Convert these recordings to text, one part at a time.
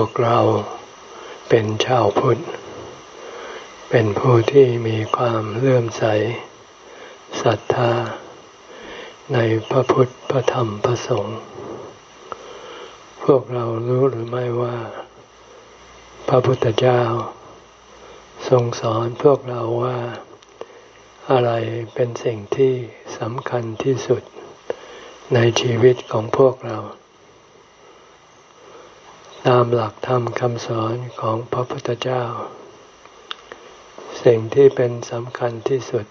วกเราเป็นชาวพุทธ เป็นผู้ที่มีความเลื่อมใสศรัทธา ในพระพุทธพระธรรมพระสงฆ์พวกเรารู้หรือไม่ว่า พระพุทธเจ้า ทรงสอนพวกเราว่าอะไรเป็นสิ่งที่สำคัญที่สุดในชีวิตของพวกเรา ตามหลักธรรมคำสอนของพระพุทธเจ้า สิ่งที่เป็นสำคัญที่สุด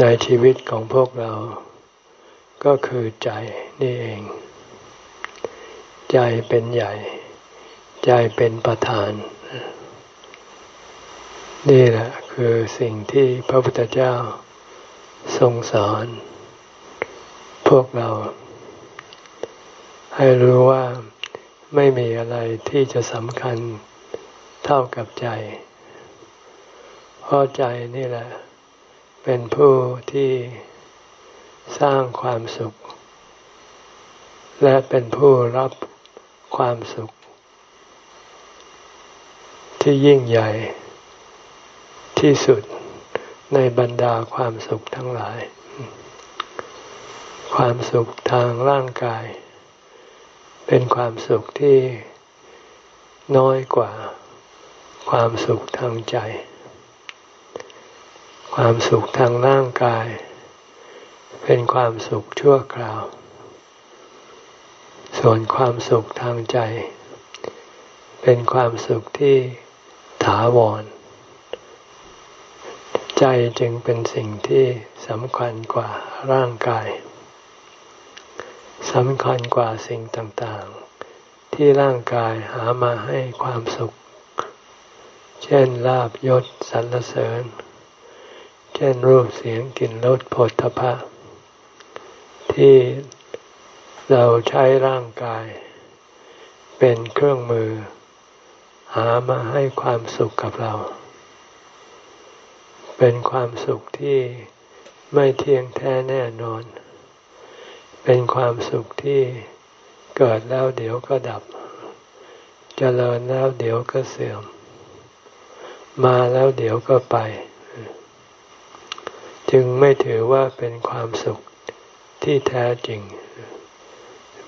ในชีวิตของพวกเรา ก็คือใจนี่เอง ใจเป็นใหญ่ ใจเป็นประธาน นี่แหละคือสิ่งที่พระพุทธเจ้าทรงสอน พวกเรา ให้รู้ว่า ไม่มีอะไรที่จะสำคัญเท่ากับใจ เพราะใจนี่แหละ เป็นผู้ที่สร้างความสุข และเป็นผู้รับความสุข ที่ยิ่งใหญ่ที่สุดในบรรดาความสุขทั้งหลาย ความสุขทางร่างกาย เป็นความสุขที่น้อยกว่าความสุขทางใจ ความสุขทางร่างกาย เป็นความสุขชั่วคราว ส่วนความสุขทางใจ เป็นความสุขที่ถาวร ใจจึงเป็นสิ่งที่สำคัญกว่าร่างกาย สำคัญกว่าสิ่งต่างๆ ที่ร่างกายหามาให้ความสุข เช่นลาบยศสรรเสริญ เช่นรูปเสียงกลิ่นรสผลทพะ ที่เราใช้ร่างกาย เป็นเครื่องมือ หามาให้ความสุขกับเรา เป็นความสุขที่ไม่เที่ยงแท้แน่นอน เป็นความสุขที่เกิดแล้วเดี๋ยวก็ดับจเจริญแล้วเดี๋ยวก็เสื่อม มาแล้วเดี๋ยวก็ไป จึงไม่ถือว่าเป็นความสุขที่แท้จริง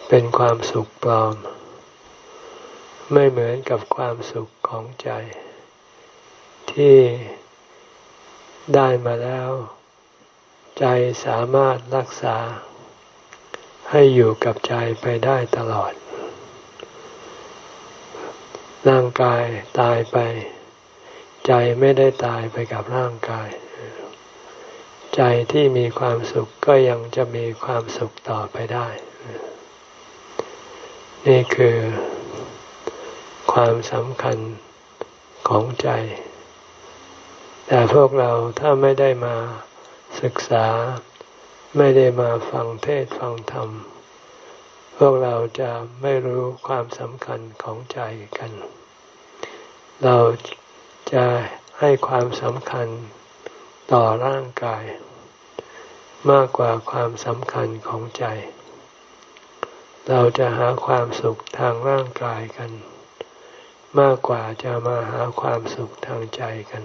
เป็นความสุขปลอม ไม่เหมือนกับความสุขของใจ ที่ได้มาแล้ว ใจสามารถรักษา ให้อยู่กับใจไปได้ตลอด ร่างกายตายไป ใจไม่ได้ตายไปกับร่างกาย ใจที่มีความสุขก็ยังจะมีความสุขต่อไปได้ นี่คือความสำคัญของใจ แต่พวกเราถ้าไม่ได้มาศึกษา ไม่ได้มาฟังเทศฟังธรรม พวกเราจะไม่รู้ความสำคัญของใจกัน เราจะให้ความสำคัญต่อร่างกาย มากกว่าความสำคัญของใจ เราจะหาความสุขทางร่างกายกัน มากกว่าจะมาหาความสุขทางใจกัน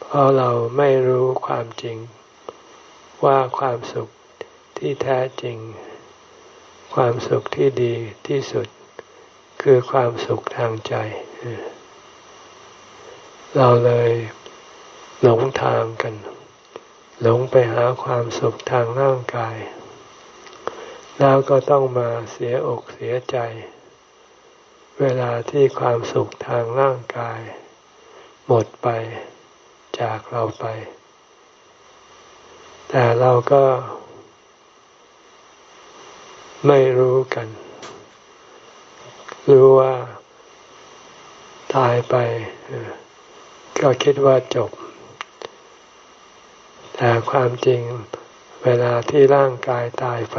เพราะเราไม่รู้ความจริง ว่าความสุขที่แท้จริง ความสุขที่ดีที่สุด คือความสุขทางใจ เราเลยหลงทางกัน หลงไปหาความสุขทางร่างกาย แล้วก็ต้องมาเสียอกเสียใจ เวลาที่ความสุขทางร่างกาย หมดไปจากเราไป แต่เราก็ไม่รู้กัน รู้ว่าตายไป ก็คิดว่าจบ แต่ความจริงเวลาที่ร่างกายตายไป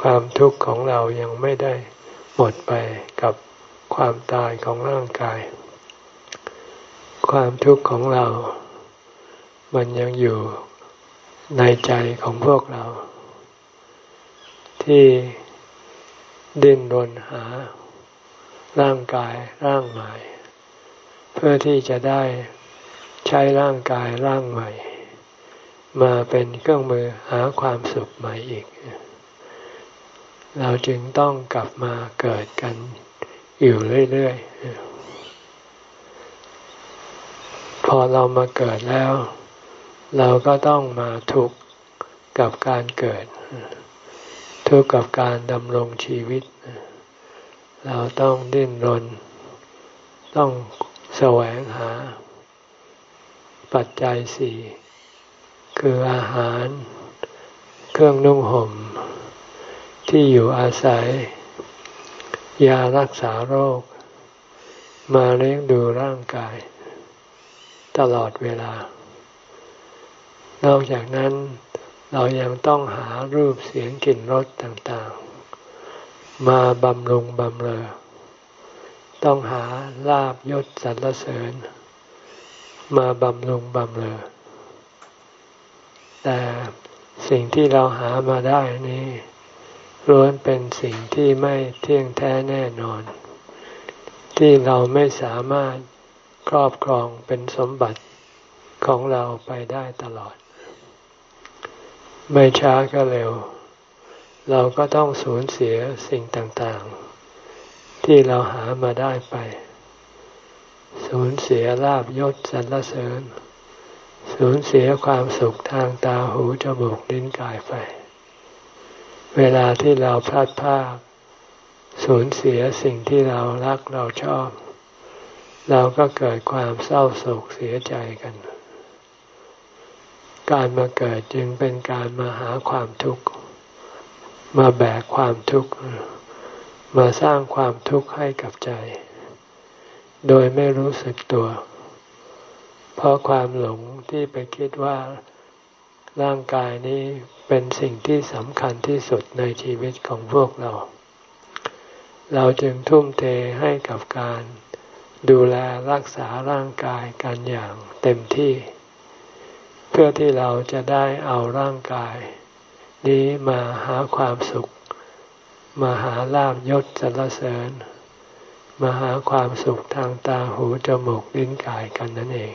ความทุกข์ของเรายังไม่ได้หมดไปกับความตายของร่างกาย ความทุกข์ของเรา มันยังอยู่ในใจของพวกเรา ที่ดิ้นรนหา ร่างกายร่างใหม่ เพื่อที่จะได้ใช้ร่างกายร่างใหม่ มาเป็นเครื่องมือหาความสุขใหม่อีก เราจึงต้องกลับมาเกิดกันอยู่เรื่อย ๆ พอเรามาเกิดแล้ว เราก็ต้องมาทุกข์กับการเกิด ทุกข์กับการดำรงชีวิต เราต้องดิ้นรน ต้องแสวงหา ปัจจัยสี่คืออาหาร เครื่องนุ่งห่ม ที่อยู่อาศัย ยารักษาโรค มาเลี้ยงดูร่างกาย ตลอดเวลา นอกจากนั้นเรายังต้องหารูปเสียงกลิ่นรสต่างๆ มาบำรุงบำเรอ ต้องหาลาบยศสรรเสริญ มาบำรุงบำเรอ แต่สิ่งที่เราหามาได้นี้ล้วนเป็นสิ่งที่ไม่เที่ยงแท้แน่นอน ที่เราไม่สามารถครอบครองเป็นสมบัติของเราไปได้ตลอด ไม่ช้าก็เร็ว เราก็ต้องสูญเสียสิ่งต่างๆ ที่เราหามาได้ไป สูญเสียลาบยศสรรเสริญ สูญเสียความสุขทางตาหูจมูกลิ้นกายไปเวลาที่เราพลาดพลาดสูญเสียสิ่งที่เรารักเราชอบ เราก็เกิดความเศร้าโศกเสียใจกัน การมาเกิดจึงเป็นการมาหาความทุกข์ มาแบกความทุกข์ มาสร้างความทุกข์ให้กับใจ โดยไม่รู้สึกตัว เพราะความหลงที่ไปคิดว่าร่างกายนี้เป็นสิ่งที่สำคัญที่สุดในชีวิตของพวกเรา เราจึงทุ่มเทให้กับการดูแลรักษาร่างกายกันอย่างเต็มที่ พื่อที่เราจะได้เอาร่างกาย นี้มาหาความสุข มาหาลาบยศสรรเสริญ มาหาความสุขทางตาหูจมูกลิ้นกายกันนั่นเอง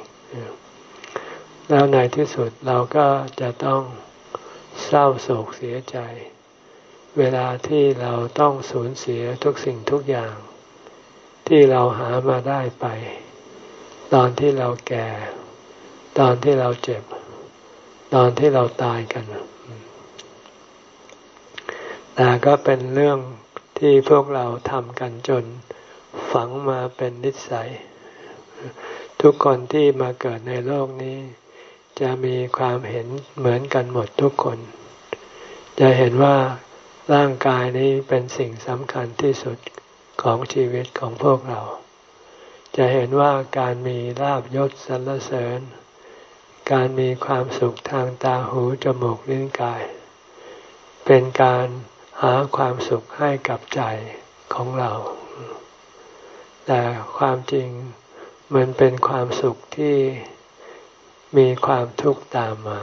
แล้วในที่สุดเราก็จะต้องเศร้าโศกเสียใจ เวลาที่เราต้องสูญเสียทุกสิ่งทุกอย่าง ที่เราหามาได้ไป ตอนที่เราแก่ ตอนที่เราเจ็บ ตอนที่เราตายกันแต่ก็เป็นเรื่องที่พวกเราทำกันจนฝังมาเป็นนิสัย ทุกคนที่มาเกิดในโลกนี้ จะมีความเห็นเหมือนกันหมดทุกคน จะเห็นว่าร่างกายนี้เป็นสิ่งสำคัญที่สุดของชีวิตของพวกเรา จะเห็นว่าการมีลาบยศสรรเสริญ การมีความสุขทางตาหูจมูกลิ้นกาย เป็นการหาความสุขให้กับใจของเรา แต่ความจริงมันเป็นความสุขที่มีความทุกข์ตามมา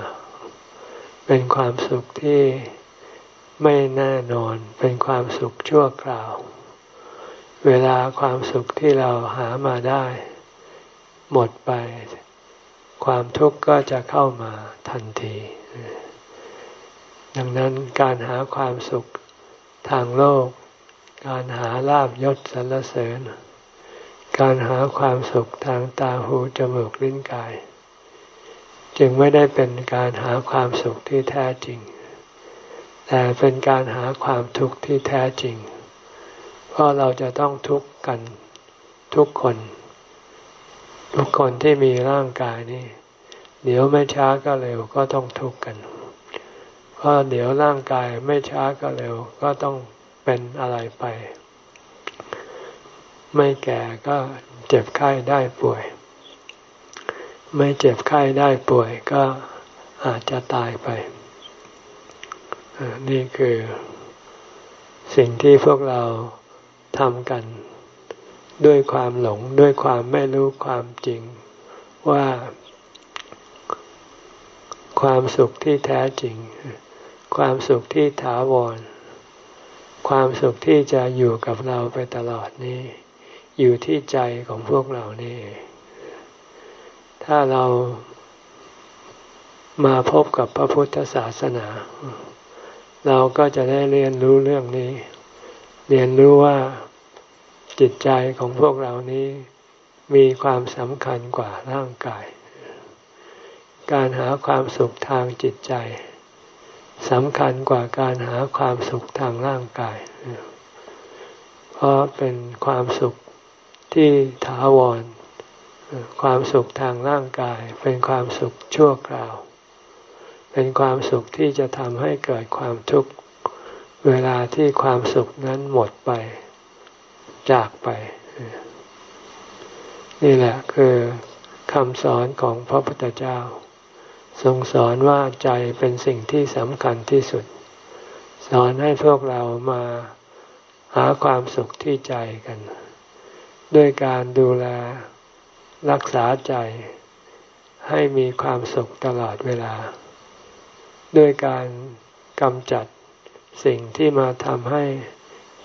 เป็นความสุขที่ไม่แน่นอน เป็นความสุขชั่วคราว เวลาความสุขที่เราหามาได้ หมดไป ความทุกข์ก็จะเข้ามาทันที ดังนั้นการหาความสุขทางโลก การหาลาบยศสรรเสริญ การหาความสุขทางตาหูจมูกลิ้นกาย จึงไม่ได้เป็นการหาความสุขที่แท้จริง แต่เป็นการหาความทุกข์ที่แท้จริง เพราะเราจะต้องทุกข์กันทุกคน ทุกคนที่มีร่างกายนี้เดี๋ยวไม่ช้าก็เร็วก็ต้องทุกข์กัน เพราะเดี๋ยวร่างกายไม่ช้าก็เร็วก็ต้องเป็นอะไรไป ไม่แก่ก็เจ็บไข้ได้ป่วย ไม่เจ็บไข้ได้ป่วยก็อาจจะตายไป นี่คือสิ่งที่พวกเราทำกัน ด้วยความหลงด้วยความไม่รู้ความจริงว่า ความสุขที่แท้จริง ความสุขที่ถาวร ความสุขที่จะอยู่กับเราไปตลอดนี้ อยู่ที่ใจของพวกเรานี่ ถ้าเรามาพบกับพระพุทธศาสนา เราก็จะได้เรียนรู้เรื่องนี้ เรียนรู้ว่า จิตใจของพวกเรานี้มีความสำคัญกว่าร่างกาย การหาความสุขทางจิตใจสำคัญกว่าการหาความสุขทางร่างกาย เพราะเป็นความสุขที่ถาวร ความสุขทางร่างกาย เป็นความสุขชั่วคราว เป็นความสุขที่จะทำให้เกิดความทุกข์ เวลาที่ความสุขนั้นหมดไป จากไป นี่แหละคือคำสอนของพระพุทธเจ้า ทรงสอนว่าใจเป็นสิ่งที่สำคัญที่สุด สอนให้พวกเรามาหาความสุขที่ใจกัน ด้วยการดูแลรักษาใจ ให้มีความสุขตลอดเวลา ด้วยการกำจัดสิ่งที่มาทำให้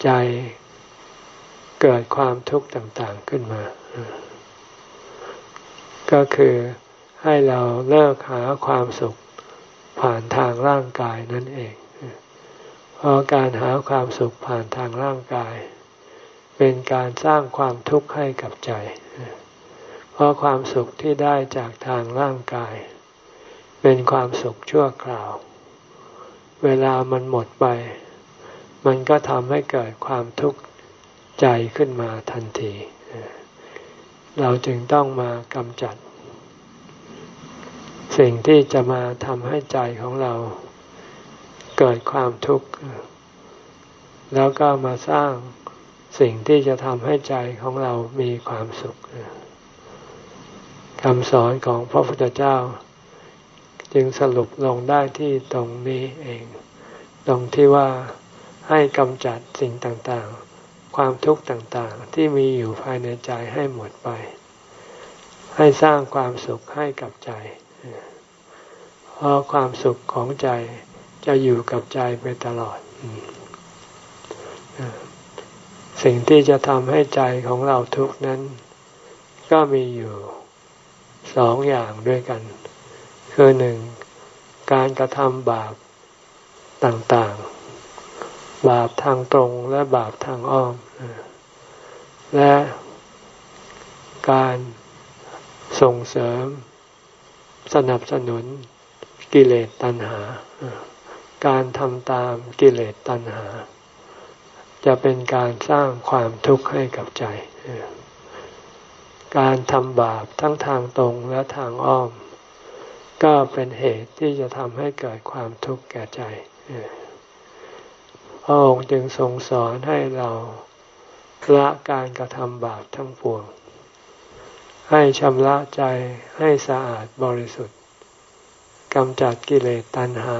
ใจ เกิดความทุกข์ต่างๆขึ้นมา ก็คือให้เราเลิกหาความสุขผ่านทางร่างกายนั่นเอง เพราะการหาความสุขผ่านทางร่างกาย เป็นการสร้างความทุกข์ให้กับใจ เพราะความสุขที่ได้จากทางร่างกาย เป็นความสุขชั่วคราว เวลามันหมดไป มันก็ทำให้เกิดความทุกข์ ใจขึ้นมาทันที เราจึงต้องมากำจัด สิ่งที่จะมาทำให้ใจของเรา เกิดความทุกข์ แล้วก็มาสร้างสิ่งที่จะทำให้ใจของเรามีความสุขคำสอนของพระพุทธเจ้า จึงสรุปลงได้ที่ตรงนี้เอง ตรงที่ว่าให้กำจัดสิ่งต่างๆ ความทุกข์ต่างๆ ที่มีอยู่ภายในใจให้หมดไป ให้สร้างความสุขให้กับใจ เพราะความสุขของใจจะอยู่กับใจไปตลอด สิ่งที่จะทำให้ใจของเราทุกข์นั้น ก็มีอยู่สองอย่างด้วยกัน คือหนึ่งการกระทำบาปต่างๆ บาปทางตรงและบาปทางอ้อม และการส่งเสริมสนับสนุนกิเลสตัณหา การทำตามกิเลสตัณหา จะเป็นการสร้างความทุกข์ให้กับใจ การทำบาปทั้งทางตรงและทางอ้อม ก็เป็นเหตุที่จะทำให้เกิดความทุกข์แก่ใจพระองค์จึงทรงสอนให้เรา ละการกระทำบาปทั้งปวง ให้ชำระใจให้สะอาดบริสุทธิ์กำจัดกิเลสตัณหา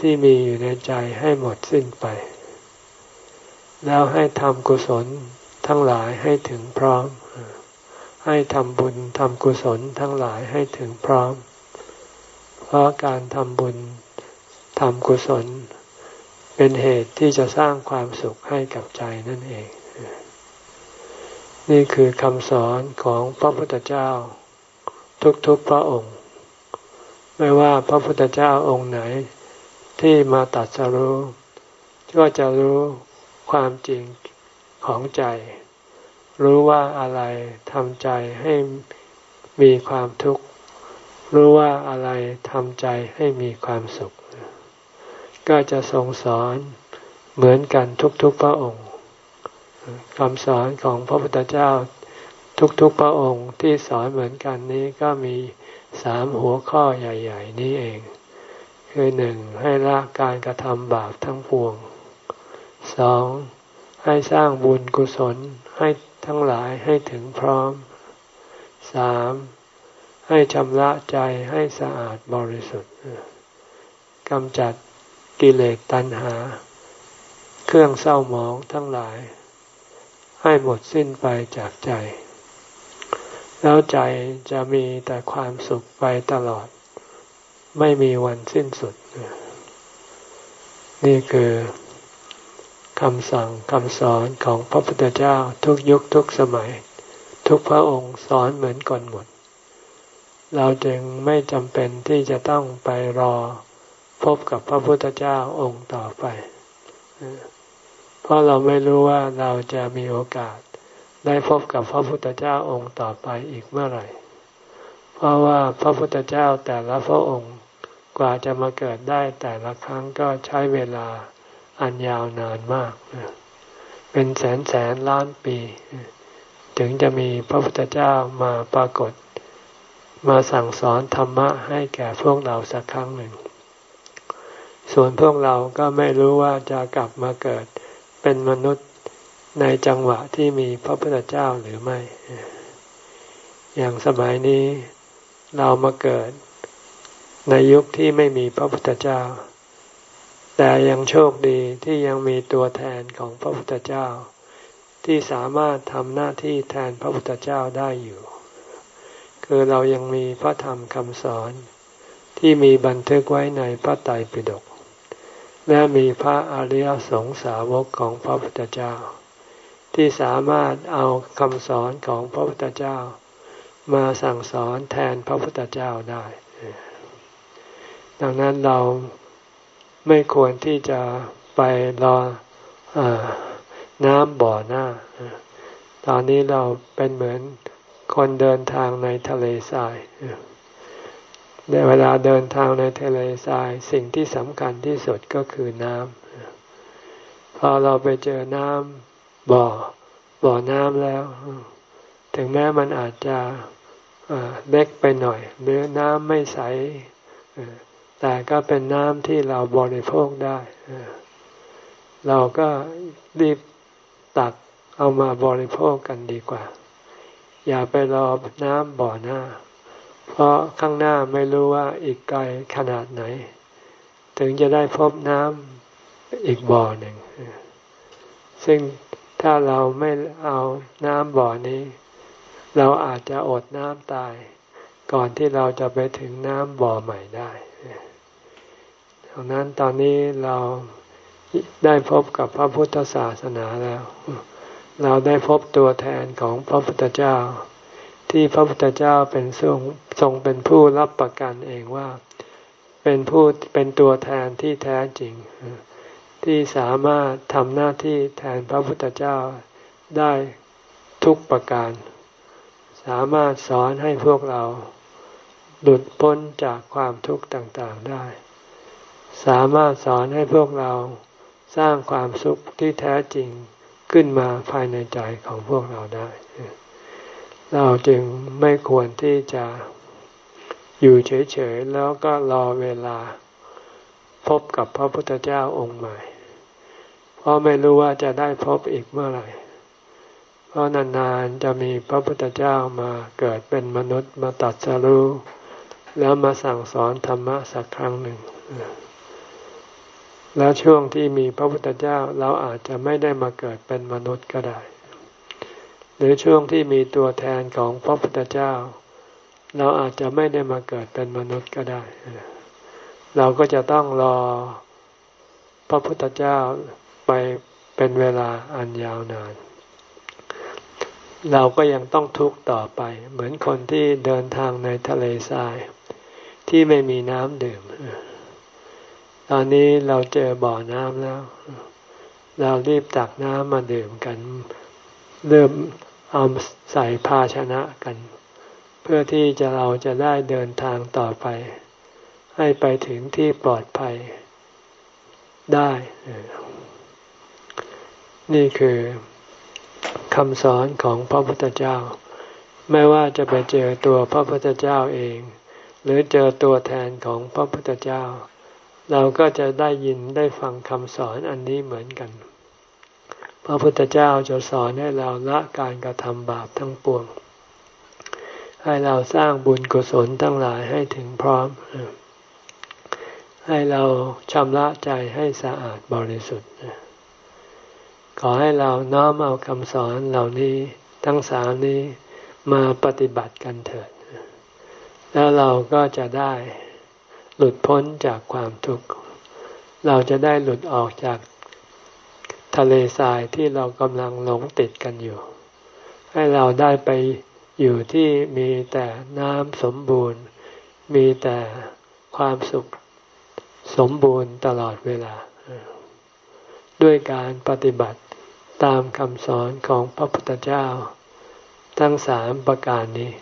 ที่มีอยู่ในใจให้หมดสิ้นไป แล้วให้ทำกุศลทั้งหลายให้ถึงพร้อม ให้ทำบุญทำกุศลทั้งหลายให้ถึงพร้อม เพราะการทำบุญทำกุศล เป็นเหตุที่จะสร้างความสุขให้กับใจนั่นเอง นี่คือคำสอนของพระพุทธเจ้า ทุกๆพระองค์ ไม่ว่าพระพุทธเจ้าองค์ไหนที่มาตัดสรู้ก็จะรู้ความจริงของใจ รู้ว่าอะไรทำใจให้มีความทุกข์ รู้ว่าอะไรทำใจให้มีความสุข ก็จะทรงสอนเหมือนกันทุกๆพระองค์ คำสอนของพระพุทธเจ้าทุกๆพระองค์ที่สอนเหมือนกันนี้ก็มีสามหัวข้อใหญ่ ๆ นี้เอง คือหนึ่งให้ละการกระทำบาปทั้งปวงสองให้สร้างบุญกุศลให้ทั้งหลายให้ถึงพร้อมสามให้ชำระใจให้สะอาดบริสุทธิ์กำจัดกิเลสตัณหา เครื่องเศร้าหมองทั้งหลาย ให้หมดสิ้นไปจากใจ แล้วใจจะมีแต่ความสุขไปตลอด ไม่มีวันสิ้นสุด นี่คือคำสั่งคำสอนของพระพุทธเจ้าทุกยุคทุกสมัย ทุกพระองค์สอนเหมือนกันหมด เราจึงไม่จำเป็นที่จะต้องไปรอพบกับพระพุทธเจ้าองค์ต่อไป เพราะเราไม่รู้ว่าเราจะมีโอกาส ได้พบกับพระพุทธเจ้าองค์ต่อไปอีกเมื่อไหร่ เพราะว่าพระพุทธเจ้าแต่ละพระองค์กว่าจะมาเกิดได้แต่ละครั้งก็ใช้เวลาอันยาวนานมาก เป็นแสนแสนล้านปี ถึงจะมีพระพุทธเจ้ามาปรากฏ มาสั่งสอนธรรมะให้แก่พวกเราสักครั้งหนึ่ง ส่วนพวกเราก็ไม่รู้ว่าจะกลับมาเกิด เป็นมนุษย์ในจังหวะที่มีพระพุทธเจ้าหรือไม่ อย่างสมัยนี้เรามาเกิดในยุคที่ไม่มีพระพุทธเจ้า แต่ยังโชคดีที่ยังมีตัวแทนของพระพุทธเจ้า ที่สามารถทำหน้าที่แทนพระพุทธเจ้าได้อยู่ คือเรายังมีพระธรรมคำสอนที่มีบันทึกไว้ในพระไตรปิฎก และมีพระอริยสงสาวกของพระพุทธเจ้า ที่สามารถเอาคำสอนของพระพุทธเจ้า มาสั่งสอนแทนพระพุทธเจ้าได้ ดังนั้นเราไม่ควรที่จะไปรออน้ำบ่อหน้า ตอนนี้เราเป็นเหมือนคนเดินทางในทะเลทราย เวลาเดินทางในทะเลทรายสิ่งที่สำคัญที่สุดก็คือน้ำพอเราไปเจอน้ำบ่อ บ่อน้ำแล้ว ถึงแม้มันอาจจะเล็กไปหน่อย หรือน้ำไม่ใสแต่ก็เป็นน้ำที่เราบริโภคได้เราก็รีบตักเอามาบริโภคกันดีกว่า อย่าไปรอน้ำบ่อหน้า เพราะข้างหน้าไม่รู้ว่าอีกไกลขนาดไหน ถึงจะได้พบน้ำอีกบ่อหนึ่ง ซึ่งถ้าเราไม่เอาน้ำบ่อนี้ เราอาจจะอดน้ำตาย ก่อนที่เราจะไปถึงน้ำบ่อใหม่ได้ดังนั้นตอนนี้เราได้พบกับพระพุทธศาสนาแล้ว เราได้พบตัวแทนของพระพุทธเจ้า ที่พระพุทธเจ้าเป็นทรงทรงเป็นผู้รับประกันเองว่า เป็นผู้เป็นตัวแทนที่แท้จริง ที่สามารถทำหน้าที่แทนพระพุทธเจ้าได้ทุกประการ สามารถสอนให้พวกเราหลุดพ้นจากความทุกข์ต่างๆได้ สามารถสอนให้พวกเราสร้างความสุขที่แท้จริงขึ้นมาภายในใจของพวกเราได้ เราจึงไม่ควรที่จะอยู่เฉยๆแล้วก็รอเวลาพบกับพระพุทธเจ้าองค์ใหม่ เพราะไม่รู้ว่าจะได้พบอีกเมื่อไหร่ เพราะนานๆจะมีพระพุทธเจ้ามาเกิดเป็นมนุษย์มาตัดสรู้แล้วมาสั่งสอนธรรมะสักครั้งหนึ่ง แล้วช่วงที่มีพระพุทธเจ้าเราอาจจะไม่ได้มาเกิดเป็นมนุษย์ก็ได้ หรือช่วงที่มีตัวแทนของพระพุทธเจ้า เราอาจจะไม่ได้มาเกิดเป็นมนุษย์ก็ได้ เราก็จะต้องรอพระพุทธเจ้าไปเป็นเวลาอันยาวนาน เราก็ยังต้องทุกข์ต่อไป เหมือนคนที่เดินทางในทะเลทราย ที่ไม่มีน้ำดื่ม ตอนนี้เราเจอบ่อน้ำแล้ว เรารีบตักน้ำมาดื่มกัน เริ่มเอาใส่ภาชนะกัน เพื่อที่จะเราจะได้เดินทางต่อไป ให้ไปถึงที่ปลอดภัยได้ นี่คือคำสอนของพระพุทธเจ้า ไม่ว่าจะไปเจอตัวพระพุทธเจ้าเอง หรือเจอตัวแทนของพระพุทธเจ้า เราก็จะได้ยินได้ฟังคำสอนอันนี้เหมือนกัน พระพุทธเจ้าจะสอนให้เราละการกระทำบาปทั้งปวง ให้เราสร้างบุญกุศลทั้งหลายให้ถึงพร้อม ให้เราชำระใจให้สะอาดบริสุทธิ์ ขอให้เราน้อมเอาคำสอนเหล่านี้ทั้งสามนี้มาปฏิบัติกันเถิด แล้วเราก็จะได้หลุดพ้นจากความทุกข์ เราจะได้หลุดออกจาก ทะเลทรายที่เรากำลังหลงติดกันอยู่ ให้เราได้ไปอยู่ที่มีแต่น้ำสมบูรณ์ มีแต่ความสุขสมบูรณ์ตลอดเวลา ด้วยการปฏิบัติตามคำสอนของพระพุทธเจ้า ทั้งสามประการนี้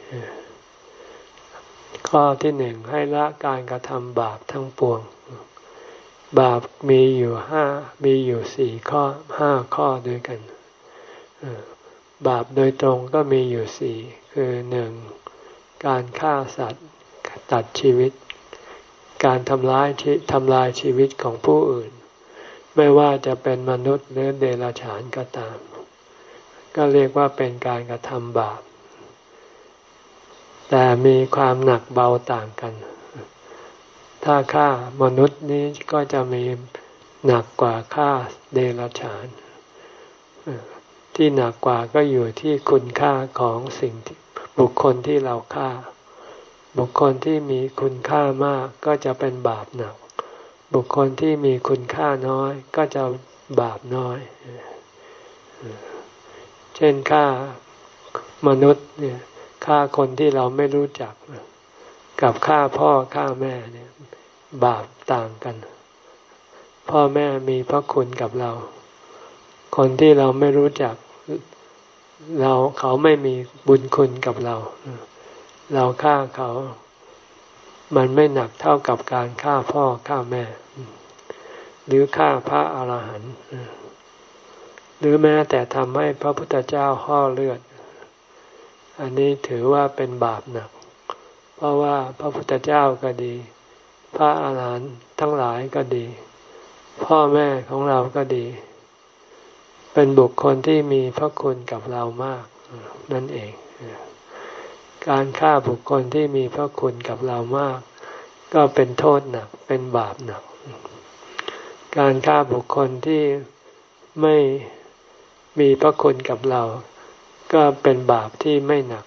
ข้อที่หนึ่งให้ละการกระทำบาปทั้งปวง บาปมีอยู่ห้ามีอยู่สี่ข้อห้าข้อด้วยกัน บาปโดยตรงก็มีอยู่สี่คือหนึ่งการฆ่าสัตว์ตัดชีวิต การทำร้ายทำลายชีวิตของผู้อื่น ไม่ว่าจะเป็นมนุษย์หรือเดรัจฉานก็ตาม ก็เรียกว่าเป็นการกระทำบาป แต่มีความหนักเบาต่างกัน ถ้าฆ่ามนุษย์นี้ก็จะมีหนักกว่าฆ่าเดรัจฉาน ที่หนักกว่าก็อยู่ที่คุณค่าของสิ่งบุคคลที่เราฆ่า บุคคลที่มีคุณค่ามากก็จะเป็นบาปหนัก บุคคลที่มีคุณค่าน้อยก็จะบาปน้อย เช่นฆ่ามนุษย์เนี่ยฆ่าคนที่เราไม่รู้จัก กับฆ่าพ่อฆ่าแม่เนี่ย บาปต่างกัน พ่อแม่มีพระคุณกับเรา คนที่เราไม่รู้จัก เราเขาไม่มีบุญคุณกับเรา เราฆ่าเขา มันไม่หนักเท่ากับการฆ่าพ่อฆ่าแม่ หรือฆ่าพระอาหารหันต์หรือแม้แต่ทำให้พระพุทธเจ้าห่อเลือด อันนี้ถือว่าเป็นบาปหนัก เพราะว่าพระพุทธเจ้าก็ดี พระอาหารหันต์ทั้งหลายก็ดี พ่อแม่ของเราก็ดี เป็นบุคคลที่มีพระคุณกับเรามากนั่นเอง การฆ่าบุคคลที่มีพระคุณกับเรามาก ก็เป็นโทษหนัก เป็นบาปหนัก การฆ่าบุคคลที่ไม่มีพระคุณกับเรา ก็เป็นบาปที่ไม่หนัก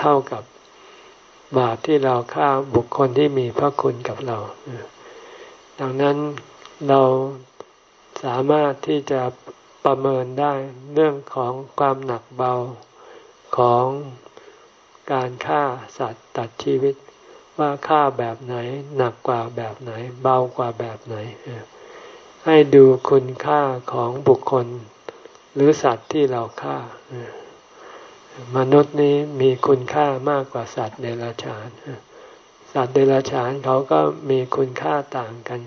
เท่ากับ บาปที่เราฆ่าบุคคลที่มีพระคุณกับเรา ดังนั้นเราสามารถที่จะประเมินได้เรื่องของความหนักเบาของการฆ่าสัตว์ตัดชีวิต ว่าฆ่าแบบไหนหนักกว่าแบบไหน เบากว่าแบบไหน ให้ดูคุณค่าของบุคคล หรือสัตว์ที่เราฆ่า มนุษย์นี้มีคุณค่ามากกว่าสัตว์เดรัจฉาน สัตว์เดรัจฉานเขาก็มีคุณค่าต่างกัน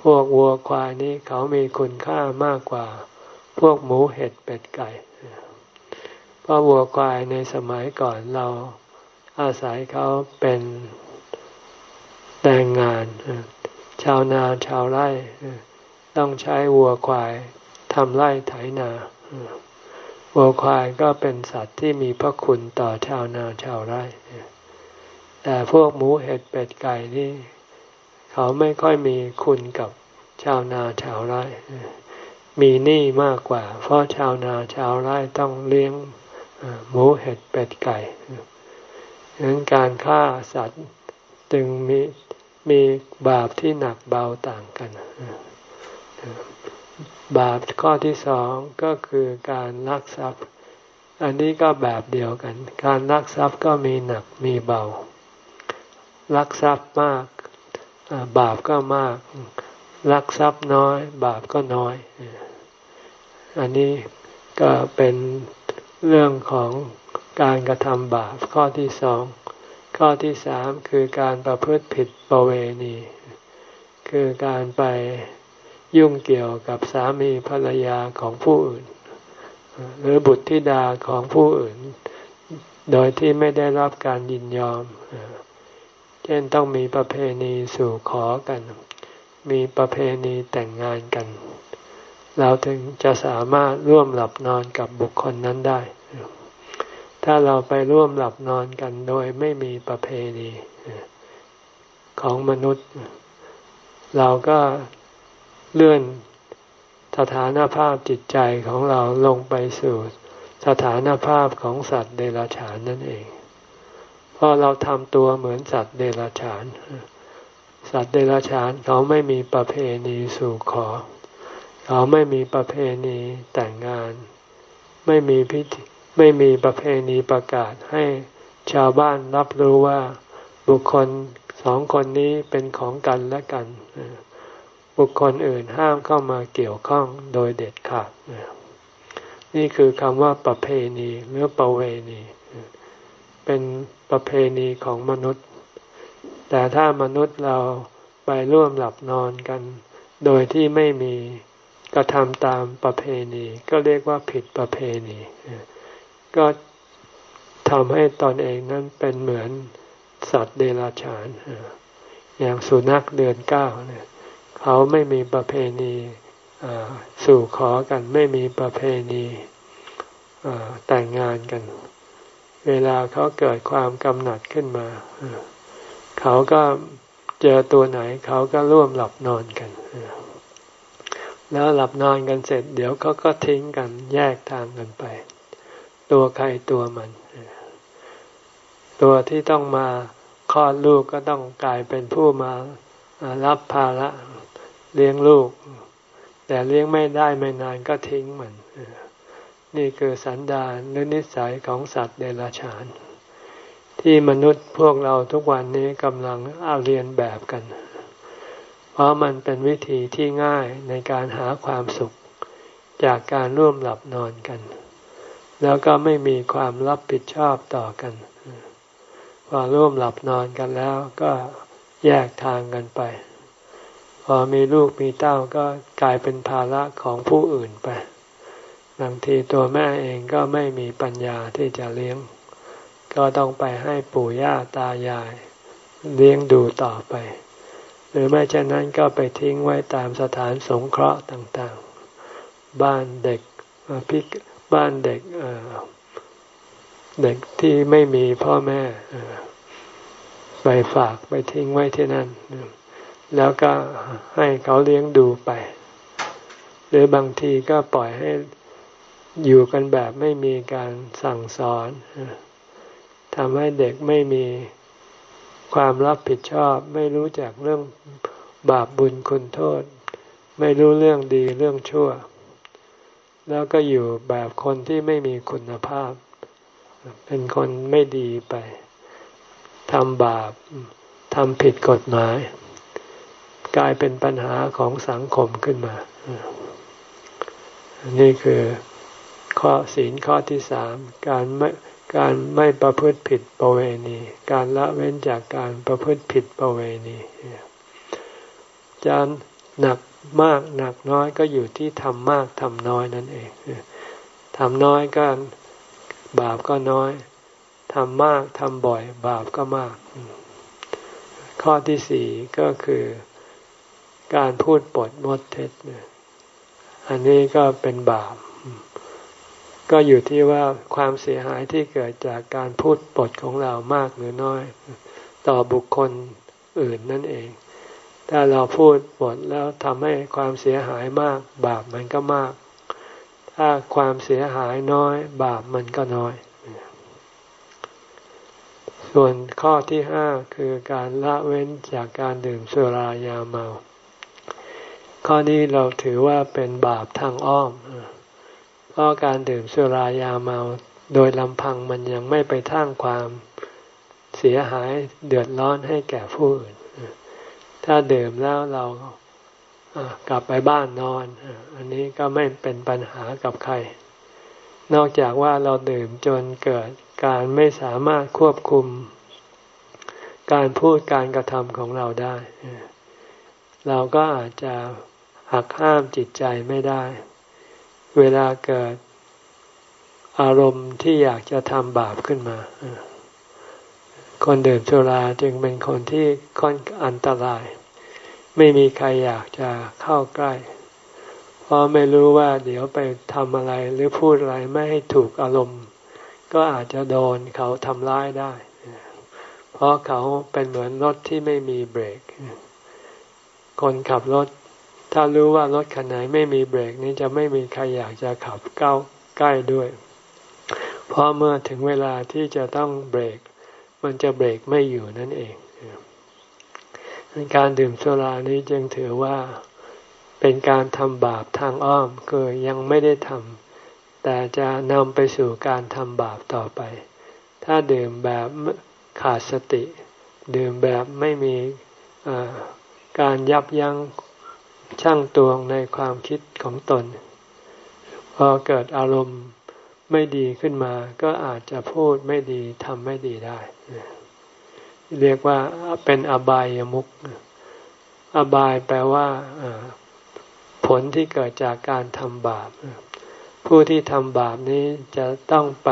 พวกวัวควายนี้เขามีคุณค่ามากกว่า พวกหมูเห็ดเป็ดไก่เพราะวัวควายในสมัยก่อนเราอาศัยเขาเป็นแรงงาน ชาวนาชาวไร่ ต้องใช้วัวควายทำไร่ไถนา วัวควายก็เป็นสัตว์ที่มีพระคุณต่อชาวนาชาวไร่ แต่พวกหมูเห็ดเป็ดไก่นี่ เขาไม่ค่อยมีคุณกับชาวนาชาวไร่ มีหนี้มากกว่า เพราะชาวนาชาวไร่ต้องเลี้ยงหมูเห็ดเป็ดไก่ดังนั้นการฆ่าสัตว์จึงมีมีบาปที่หนักเบาต่างกัน บาปข้อที่สองก็คือการลักทรัพย์ อันนี้ก็แบบเดียวกัน การลักทรัพย์ก็มีหนักมีเบา ลักทรัพย์มาก บาปก็มากรักทรัพย์น้อย บาปก็น้อย อันนี้ก็เป็นเรื่องของการกระทำบาปข้อที่สอง ข้อที่สามคือการประพฤติผิดประเวณี คือการไป ยุ่งเกี่ยวกับสามีภรรยาของผู้อื่น หรือบุตรธิดาของผู้อื่น โดยที่ไม่ได้รับการยินยอม เช่นต้องมีประเพณีสู่ขอกัน มีประเพณีแต่งงานกัน เราถึงจะสามารถร่วมหลับนอนกับบุคคลนั้นได้ ถ้าเราไปร่วมหลับนอนกันโดยไม่มีประเพณีของมนุษย์ เราก็ เลื่อนสถานภาพจิตใจของเราลงไปสู่สถานภาพของสัตว์เดรัจฉานนั่นเอง เพราะเราทำตัวเหมือนสัตว์เดรัจฉาน สัตว์เดรัจฉานเขาไม่มีประเพณีสู่ขอ เขาไม่มีประเพณีแต่งงาน ไม่มีพิธีไม่มีประเพณีประกาศให้ชาวบ้านรับรู้ว่าบุคคลสองคนนี้เป็นของกันและกัน บุคคลอื่นห้ามเข้ามาเกี่ยวข้องโดยเด็ดขาด นี่คือคำว่าประเพณีหรือประเวณี เป็นประเพณีของมนุษย์ แต่ถ้ามนุษย์เราไปร่วมหลับนอนกัน โดยที่ไม่มีกระทำตามประเพณี ก็เรียกว่าผิดประเพณี ก็ทำให้ตอนเองนั้นเป็นเหมือนสัตว์เดรัจฉาน อย่างสุนัขเดือนเก้าเนี่ย เขาไม่มีประเพณีสู่ขอกันไม่มีประเพณีแต่งงานกัน เวลาเขาเกิดความกำหนัดขึ้นมา เขาก็เจอตัวไหนเขาก็ร่วมหลับนอนกัน แล้วหลับนอนกันเสร็จ เดี๋ยวเขาก็ทิ้งกันแยกทางกันไป ตัวใครตัวมัน ตัวที่ต้องมาคลอดลูกก็ต้องกลายเป็นผู้มารับภาระ เลี้ยงลูก แต่เลี้ยงไม่ได้ไม่นานก็ทิ้งมันนี่คือสันดานหรือนิสัยของสัตว์เดรัจฉาน ที่มนุษย์พวกเราทุกวันนี้กำลังเอาเรียนแบบกัน เพราะมันเป็นวิธีที่ง่ายในการหาความสุขจากการร่วมหลับนอนกัน แล้วก็ไม่มีความรับผิดชอบต่อกันพอร่วมหลับนอนกันแล้วก็แยกทางกันไป พอมีลูกมีเต้าก็กลายเป็นภาระของผู้อื่นไป บางทีตัวแม่เองก็ไม่มีปัญญาที่จะเลี้ยง ก็ต้องไปให้ปู่ย่าตายาย เลี้ยงดูต่อไป หรือไม่เช่นนั้นก็ไปทิ้งไว้ตามสถานสงเคราะห์ต่างๆ บ้านเด็กพิกบ้านเด็กเด็กที่ไม่มีพ่อแม่ไปฝากไปทิ้งไว้ที่นั่น แล้วก็ให้เขาเลี้ยงดูไป หรือบางทีก็ปล่อยให้อยู่กันแบบไม่มีการสั่งสอนทำให้เด็กไม่มีความรับผิดชอบ ไม่รู้จักเรื่องบาปบุญคุณโทษ ไม่รู้เรื่องดีเรื่องชั่ว แล้วก็อยู่แบบคนที่ไม่มีคุณภาพ เป็นคนไม่ดีไปทำบาปทำผิดกฎหมาย กลายเป็นปัญหาของสังคมขึ้นมา นี่คือข้อศีลข้อที่สามการไม่การไม่ประพฤติผิดประเวณี การละเว้นจากการประพฤติผิดประเวณีจะหนักมากหนักน้อยก็อยู่ที่ทำมากทำน้อยนั่นเองทำน้อยก็บาปก็น้อยทำมากทำบ่อย บาปก็มาก ข้อที่สี่ก็คือ การพูดปดมดเท็จอันนี้ก็เป็นบาป ก็อยู่ที่ว่าความเสียหายที่เกิดจากการพูดปดของเรามากหรือน้อย ต่อบุคคลอื่นนั่นเอง ถ้าเราพูดปดแล้วทำให้ความเสียหายมาก บาปมันก็มาก ถ้าความเสียหายน้อย บาปมันก็น้อย ส่วนข้อที่ห้าคือการละเว้นจากการดื่มสุรายาเมา ข้อนี้เราถือว่าเป็นบาปทางอ้อม เพราะการดื่มสุรายาเมาโดยลำพังมันยังไม่ไปทั้งความเสียหายเดือดร้อนให้แก่ผู้อื่น ถ้าดื่มแล้วเรากลับไปบ้านนอน อันนี้ก็ไม่เป็นปัญหากับใคร นอกจากว่าเราดื่มจนเกิดการไม่สามารถควบคุม การพูดการกระทำของเราได้ เราก็อาจจะ หักห้ามจิตใจไม่ได้ เวลาเกิดอารมณ์ที่อยากจะทำบาปขึ้นมา คนดื่มสุราจึงเป็นคนที่ค่อนอันตราย ไม่มีใครอยากจะเข้าใกล้ เพราะไม่รู้ว่าเดี๋ยวไปทำอะไรหรือพูดอะไรไม่ให้ถูกอารมณ์ ก็อาจจะโดนเขาทำร้ายได้ เพราะเขาเป็นเหมือนรถที่ไม่มีเบรก คนขับรถ ถ้ารู้ว่ารถคันไหนไม่มีเบรกนี้จะไม่มีใครอยากจะขับเก้าใกล้ด้วย เพราะเมื่อถึงเวลาที่จะต้องเบรก มันจะเบรกไม่อยู่นั่นเอง การดื่มสุรานี้จึงถือว่าเป็นการทำบาปทางอ้อมคือยังไม่ได้ทำแต่จะนำไปสู่การทำบาปต่อไป ถ้าดื่มแบบขาดสติ ดื่มแบบไม่มีการยับยั้ง ชั่งตวงในความคิดของตน พอเกิดอารมณ์ไม่ดีขึ้นมา ก็อาจจะพูดไม่ดีทำไม่ดีได้ เรียกว่าเป็นอบายามุกอบายแปลว่าผลที่เกิดจากการทำบาป ผู้ที่ทำบาปนี้จะต้องไป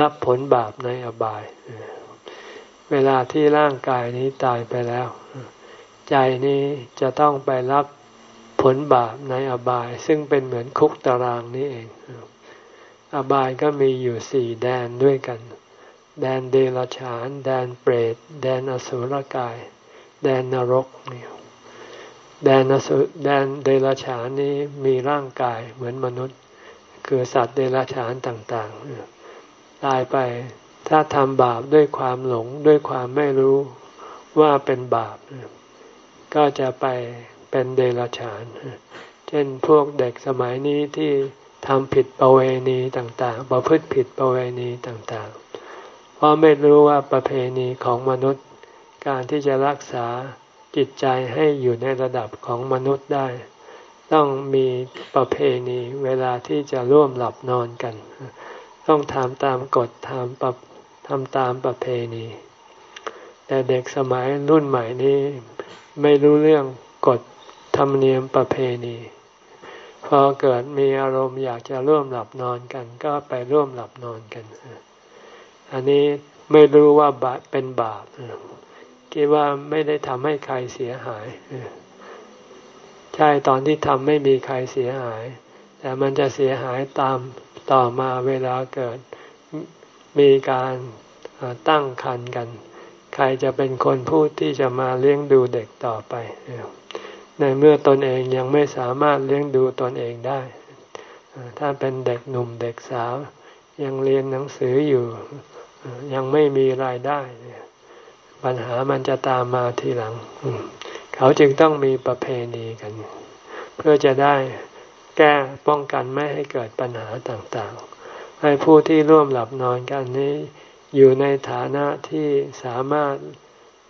รับผลบาปในอบาย เวลาที่ร่างกายนี้ตายไปแล้ว ใจนี้จะต้องไปรับ ลบาปในอบายซึ่งเป็นเหมือนคุกตารางนี้เอง อบายก็มีอยู่สี่แดนด้วยกัน แดนเดรัจฉาน แดนเปรต แดนอสุรกาย แดนนรกนี่แดนสุแดนเดรัจฉานนี้มีร่างกายเหมือนมนุษย์ คือสัตว์เดรัจฉานต่างๆ ตายไปถ้าทำบาปด้วยความหลงด้วยความไม่รู้ว่าเป็นบาป ก็จะไป เป็นเดรัจฉาน เช่นพวกเด็กสมัยนี้ที่ทำผิดประเวณีต่างๆ ประพฤติผิดประเวณีต่างๆ เพราะไม่รู้ว่าประเพณีของมนุษย์ การที่จะรักษาจิตใจให้อยู่ในระดับของมนุษย์ได้ ต้องมีประเพณีเวลาที่จะร่วมหลับนอนกัน ต้องทำตามกฎทำปรทำตามประเพณี แต่เด็กสมัยรุ่นใหม่นี้ไม่รู้เรื่องกฎ ธรรมเนียมประเพณี พอเกิดมีอารมณ์อยากจะร่วมหลับนอนกัน ก็ไปร่วมหลับนอนกัน อันนี้ไม่รู้ว่าบาปเป็นบาปคิดว่าไม่ได้ทำให้ใครเสียหายใช่ตอนที่ทำไม่มีใครเสียหาย แต่มันจะเสียหายตามต่อมาเวลาเกิดมีการตั้งคันกัน ใครจะเป็นคนพูดที่จะมาเลี้ยงดูเด็กต่อไป ในเมื่อตนเองยังไม่สามารถเลี้ยงดูตนเองได้ ถ้าเป็นเด็กหนุ่มเด็กสาว ยังเรียนหนังสืออยู่ ยังไม่มีรายได้ ปัญหามันจะตามมาทีหลัง เขาจึงต้องมีประเพณีกัน เพื่อจะได้แก้ป้องกันไม่ให้เกิดปัญหาต่างๆ ให้ผู้ที่ร่วมหลับนอนกันนี้ อยู่ในฐานะที่สามารถ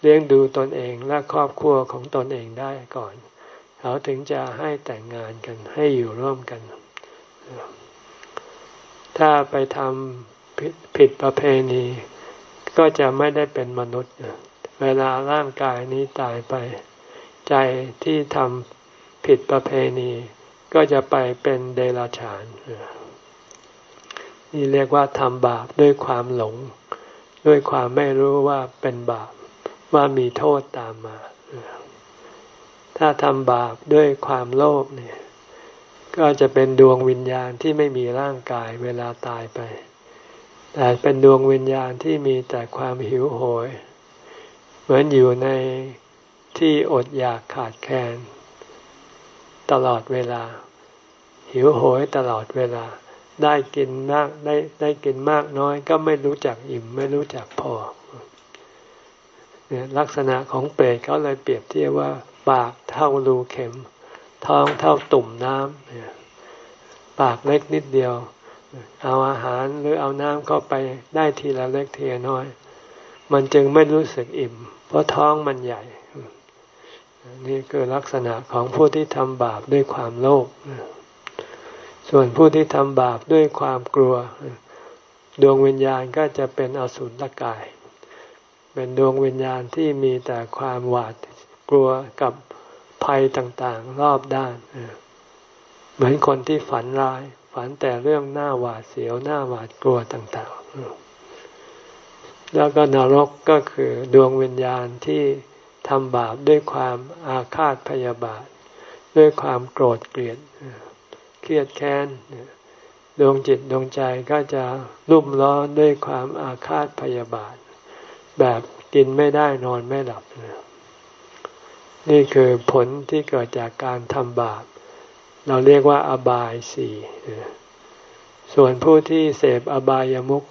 เลี้ยงดูตนเองและครอบครัวของตนเองได้ก่อน เขาถึงจะให้แต่งงานกันให้อยู่ร่วมกัน ถ้าไปทำผิดประเพณี ก็จะไม่ได้เป็นมนุษย์ เวลาร่างกายนี้ตายไป ใจที่ทำผิดประเพณี ก็จะไปเป็นเดรัจฉานนี่เรียกว่าทำบาปด้วยความหลง ด้วยความไม่รู้ว่าเป็นบาปว่ามีโทษตามมา ถ้าทำบาปด้วยความโลภเนี่ย ก็จะเป็นดวงวิญญาณที่ไม่มีร่างกายเวลาตายไป แต่เป็นดวงวิญญาณที่มีแต่ความหิวโหย เหมือนอยู่ในที่อดอยากขาดแคลนตลอดเวลา หิวโหยตลอดเวลา ได้กินมากได้ได้กินมากน้อย ก็ไม่รู้จักอิ่มไม่รู้จักพอเนี่ยลักษณะของเปรตเขาเลยเปรียบเทียบว่า ปากเท่ารูเข็ม ท้องเท่าตุ่มน้ำปากเล็กนิดเดียว เอาอาหารหรือเอาน้ำเข้าไปได้ทีละเล็กทีละน้อย มันจึงไม่รู้สึกอิ่ม เพราะท้องมันใหญ่ นี่คือลักษณะของผู้ที่ทำบาปด้วยความโลภส่วนผู้ที่ทำบาปด้วยความกลัว ดวงวิญญาณก็จะเป็นอสุรกาย เป็นดวงวิญญาณที่มีแต่ความหวาด กลัวกับภัยต่างๆ รอบด้าน เหมือนคนที่ฝันร้าย ฝันแต่เรื่องหน้าหวาดเสียวหน้าหวาดกลัวต่างๆ แล้วก็นรกก็คือดวงวิญญาณที่ทำบาปด้วยความอาฆาตพยาบาท ด้วยความโกรธเกลียดเครียดแค้นดวงจิตดวงใจก็จะรุ่มร้อนด้วยความอาฆาตพยาบาท แบบกินไม่ได้นอนไม่หลับนี่ นี่คือผลที่เกิดจากการทำบาป เราเรียกว่าอบายสี่ ส่วนผู้ที่เสพอบายามุข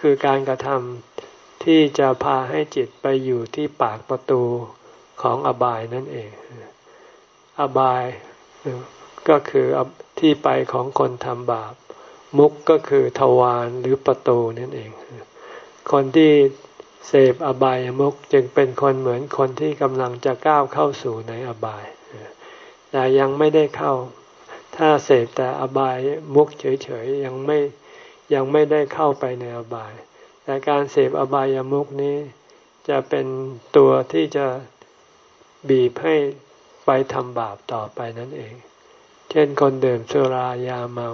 คือการกระทำที่จะพาให้จิตไปอยู่ที่ปากประตูของอบายนั่นเอง อบายก็คือที่ไปของคนทำบาป มุกก็คือทวารหรือประตูนั่นเอง คนที่ เสพอบายามุกจึงเป็นคนเหมือนคนที่กำลังจะก้าวเข้าสู่ในอบาย แต่ยังไม่ได้เข้า ถ้าเสพแต่อบายมุกเฉยๆยังไม่ยังไม่ได้เข้าไปในอบาย แต่การเสพอบายามุกนี้จะเป็นตัวที่จะบีบให้ไปทำบาปต่อไปนั่นเอง เช่นคนเดื่มสุรายาเมา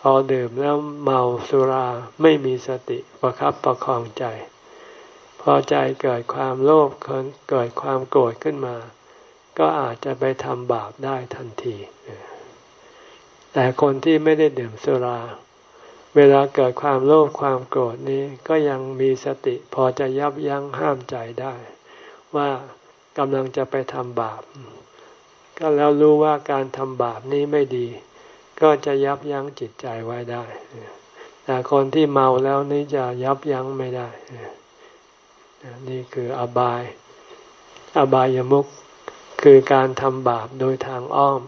พอดื่มแล้วเมาสุราไม่มีสติประครับประคองใจ พอใจเกิดความโลภเกิดความโกรธขึ้นมา ก็อาจจะไปทำบาปได้ทันที แต่คนที่ไม่ได้ดื่มสุรา เวลาเกิดความโลภความโกรธนี้ก็ยังมีสติ พอจะยับยั้งห้ามใจได้ ว่ากำลังจะไปทำบาป ก็แล้วรู้ว่าการทำบาปนี้ไม่ดี ก็จะยับยั้งจิตใจไว้ได้ แต่คนที่เมาแล้วนี้จะยับยั้งไม่ได้ นี่คืออบาย อบายามุขคือการทำบาปโดยทางอ้อม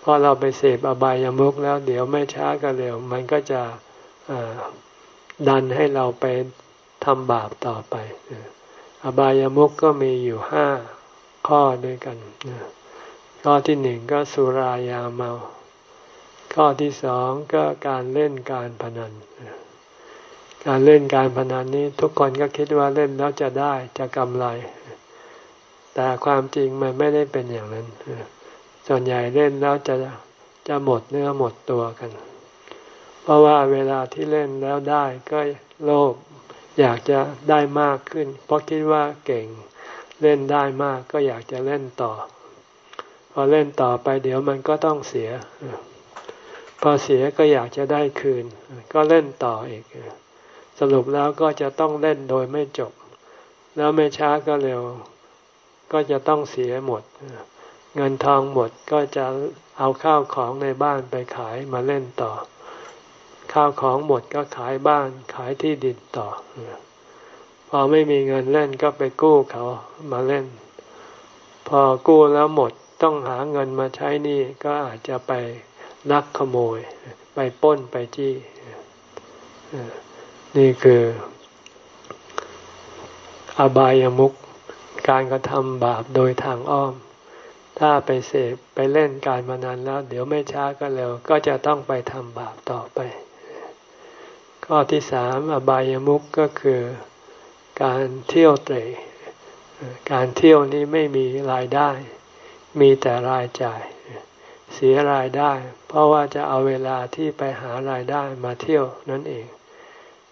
เพราะเราไปเสพอบายามุขแล้วเดี๋ยวไม่ช้าก็เร็ว มันก็จะดันให้เราไปทำบาปต่อไป อบายามุขก็มีอยู่ห้าข้อด้วยกัน ข้อที่หนึ่งก็สุรายาเมา ข้อที่สองก็การเล่นการพนัน การเล่นการพนันนี้ทุกคนก็คิดว่าเล่นแล้วจะได้จะกำไร แต่ความจริงมันไม่ได้เป็นอย่างนั้น ส่วนใหญ่เล่นแล้วจะจะหมดเนื้อหมดตัวกัน เพราะว่าเวลาที่เล่นแล้วได้ก็โลภอยากจะได้มากขึ้น เพราะคิดว่าเก่งเล่นได้มากก็อยากจะเล่นต่อ พอเล่นต่อไปเดี๋ยวมันก็ต้องเสีย พอเสียก็อยากจะได้คืน ก็เล่นต่ออีก สรุปแล้วก็จะต้องเล่นโดยไม่จบ แล้วไม่ช้าก็เร็ว ก็จะต้องเสียหมด เงินทองหมดก็จะเอาข้าวของในบ้านไปขายมาเล่นต่อ ข้าวของหมดก็ขายบ้านขายที่ดินต่อ พอไม่มีเงินเล่นก็ไปกู้เขามาเล่น พอกู้แล้วหมดต้องหาเงินมาใช้นี่ก็อาจจะไป ลักขโมย ไปป้นไปจี้นี่คือ อบายามุขการกระทำบาปโดยทางอ้อม ถ้าไปเสพไปเล่นการมานานแล้ว เดี๋ยวไม่ช้าก็เร็ว ก็จะต้องไปทำบาปต่อไป ข้อที่สามอบายามุขก็คือการเที่ยวเตะการเที่ยวนี้ไม่มีรายได้ มีแต่รายจ่าย เสียรายได้ เพราะว่าจะเอาเวลาที่ไปหารายได้มาเที่ยวนั่นเอง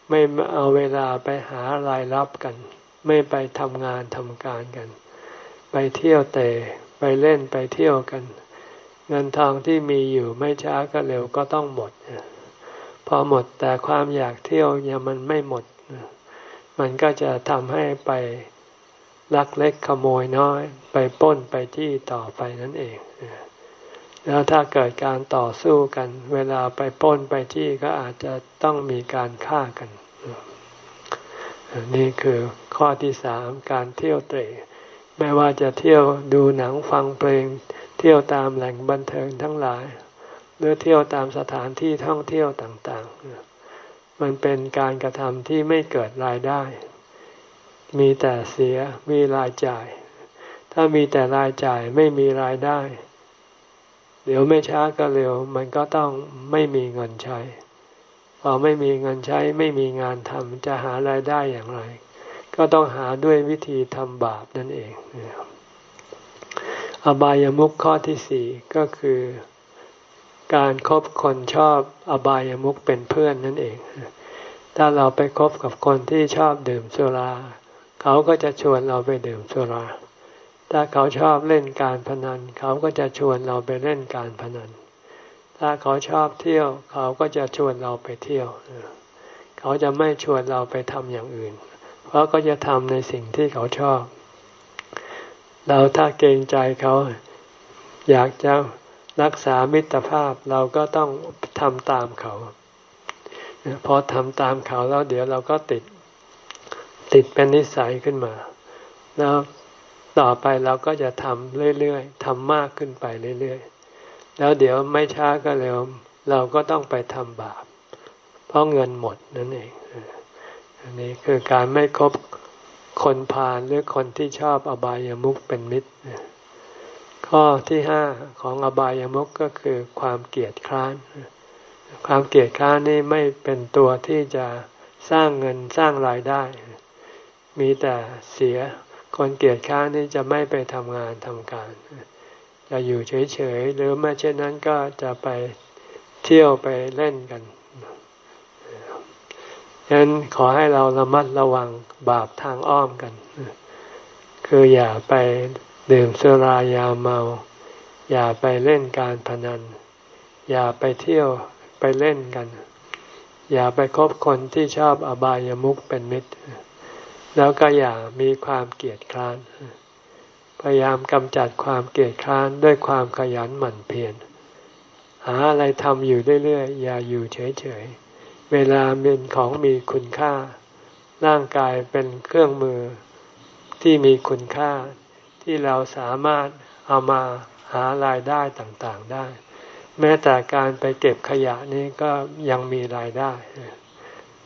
ไม่เอาเวลาไปหารายรับกัน ไม่ไปทำงานทำการกัน ไปเที่ยวเตะไปเล่นไปเที่ยวกัน เงินทองที่มีอยู่ไม่ช้าก็เร็วก็ต้องหมด พอหมดแต่ความอยากเที่ยวยังมันไม่หมด มันก็จะทำให้ไปลักเล็กขโมยน้อย ไปป้นไปที่ต่อไปนั่นเอง แล้วถ้าเกิดการต่อสู้กัน เวลาไปป้นไปที่ก็อาจจะต้องมีการฆ่ากัน นี่คือข้อที่สามการเที่ยวเตะไม่ว่าจะเที่ยวดูหนังฟังเพลง เที่ยวตามแหล่งบันเทิงทั้งหลาย หรือเที่ยวตามสถานที่ท่องเที่ยวต่างๆ มันเป็นการกระทำที่ไม่เกิดรายได้ มีแต่เสียมีรายจ่าย ถ้ามีแต่รายจ่ายไม่มีรายได้ เดี๋ยวไม่ช้าก็เร็ว มันก็ต้องไม่มีเงินใช้ พอไม่มีเงินใช้ไม่มีงานทำจะหารายได้อย่างไร ก็ต้องหาด้วยวิธีทำบาปนั่นเอง อบายามุขข้อที่สี่ก็คือการครบคนชอบอบายามุขเป็นเพื่อนนั่นเอง ถ้าเราไปคบกับคนที่ชอบดื่มสุรา เขาก็จะชวนเราไปดื่มสุรา ถ้าเขาชอบเล่นการพนัน เขาก็จะชวนเราไปเล่นการพนัน ถ้าเขาชอบเที่ยว เขาก็จะชวนเราไปเที่ยว เขาจะไม่ชวนเราไปทำอย่างอื่น เพราะก็จะทำในสิ่งที่เขาชอบ เราถ้าเกรงใจเขาอยากจะรักษามิตรภาพเราก็ต้องทำตามเขาพอทำตามเขาแล้วเดี๋ยวเราก็ติดติดเป็นนิสัยขึ้นมา แล้ว ต่อไปเราก็จะทำเรื่อยๆทำมากขึ้นไปเรื่อยๆ แล้วเดี๋ยวไม่ช้าก็เร็ว เราก็ต้องไปทำบาป เพราะเงินหมดนั่นเองอันนี้คือการไม่คบคนพาลหรือคนที่ชอบอบายามุขเป็นมิตร ข้อที่ห้าของอบายามุขก็คือความเกลียดคร้าน ความเกลียดคร้านนี่ไม่เป็นตัวที่จะสร้างเงินสร้างรายได้ มีแต่เสีย คนเกลียดค้านนี่จะไม่ไปทำงานทำการ จะอยู่เฉยๆ หรือไม่เช่นนั้นก็จะไปเที่ยวไปเล่นกันฉะนั้นขอให้เราระมัดระวังบาปทางอ้อมกัน คืออย่าไปดื่มสุรายาเมา อย่าไปเล่นการพนัน อย่าไปเที่ยวไปเล่นกัน อย่าไปคบคนที่ชอบอบายามุขเป็นมิตร แล้วก็อย่ามีความเกียดคร้าน พยายามกำจัดความเกียดคร้านด้วยความขยันหมั่นเพียร หาอะไรทำอยู่เรื่อยๆ อย่าอยู่เฉยๆ เวลาเป็นของมีคุณค่า ร่างกายเป็นเครื่องมือที่มีคุณค่า ที่เราสามารถเอามาหารายได้ต่างๆได้ แม้แต่การไปเก็บขยะนี้ก็ยังมีรายได้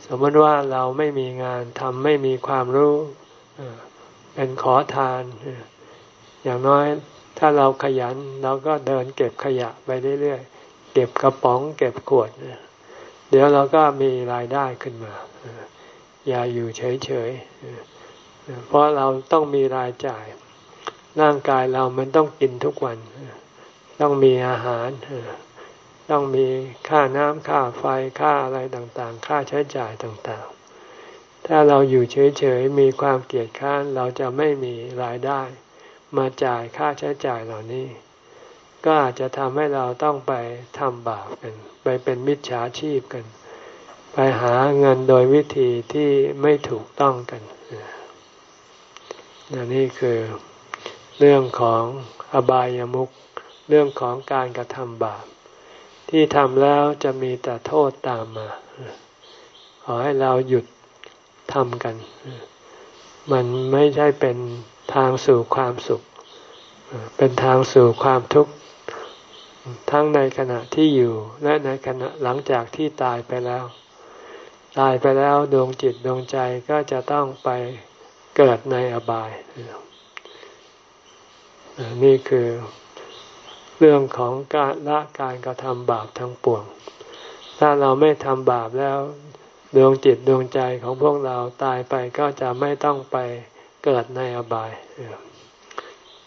สมมติว่าเราไม่มีงานทำไม่มีความรู้เป็นขอทาน อย่างน้อยถ้าเราขยันเราก็เดินเก็บขยะไปเรื่อยๆเก็บกระป๋องเก็บขวด เดี๋ยวเราก็มีรายได้ขึ้นมา อย่าอยู่เฉยๆเพราะเราต้องมีรายจ่าย ร่างกายเรามันต้องกินทุกวัน ต้องมีอาหาร ต้องมีค่าน้ำค่าไฟค่าอะไรต่างๆ ค่าใช้จ่ายต่างๆ ถ้าเราอยู่เฉยๆ มีความเกียดค้านเราจะไม่มีรายได้ มาจ่ายค่าใช้จ่ายเหล่านี้ ก็อาจจะทำให้เราต้องไปทำบาปกัน ไปเป็นมิจฉาชีพกัน ไปหาเงินโดยวิธีที่ไม่ถูกต้องกันนี่คือเรื่องของอบายามุขเรื่องของการกระทำบาป ที่ทำแล้วจะมีแต่โทษตามมา ขอให้เราหยุดทำกัน มันไม่ใช่เป็นทางสู่ความสุข เป็นทางสู่ความทุกข์ ทั้งในขณะที่อยู่ และในขณะหลังจากที่ตายไปแล้ว ตายไปแล้วดวงจิตดวงใจก็จะต้องไปเกิดในอบาย นี่คือ เรื่องของการละการกระทำบาปทั้งปวง ถ้าเราไม่ทำบาปแล้วดวงจิตดวงใจของพวกเราตายไปก็จะไม่ต้องไปเกิดในอบาย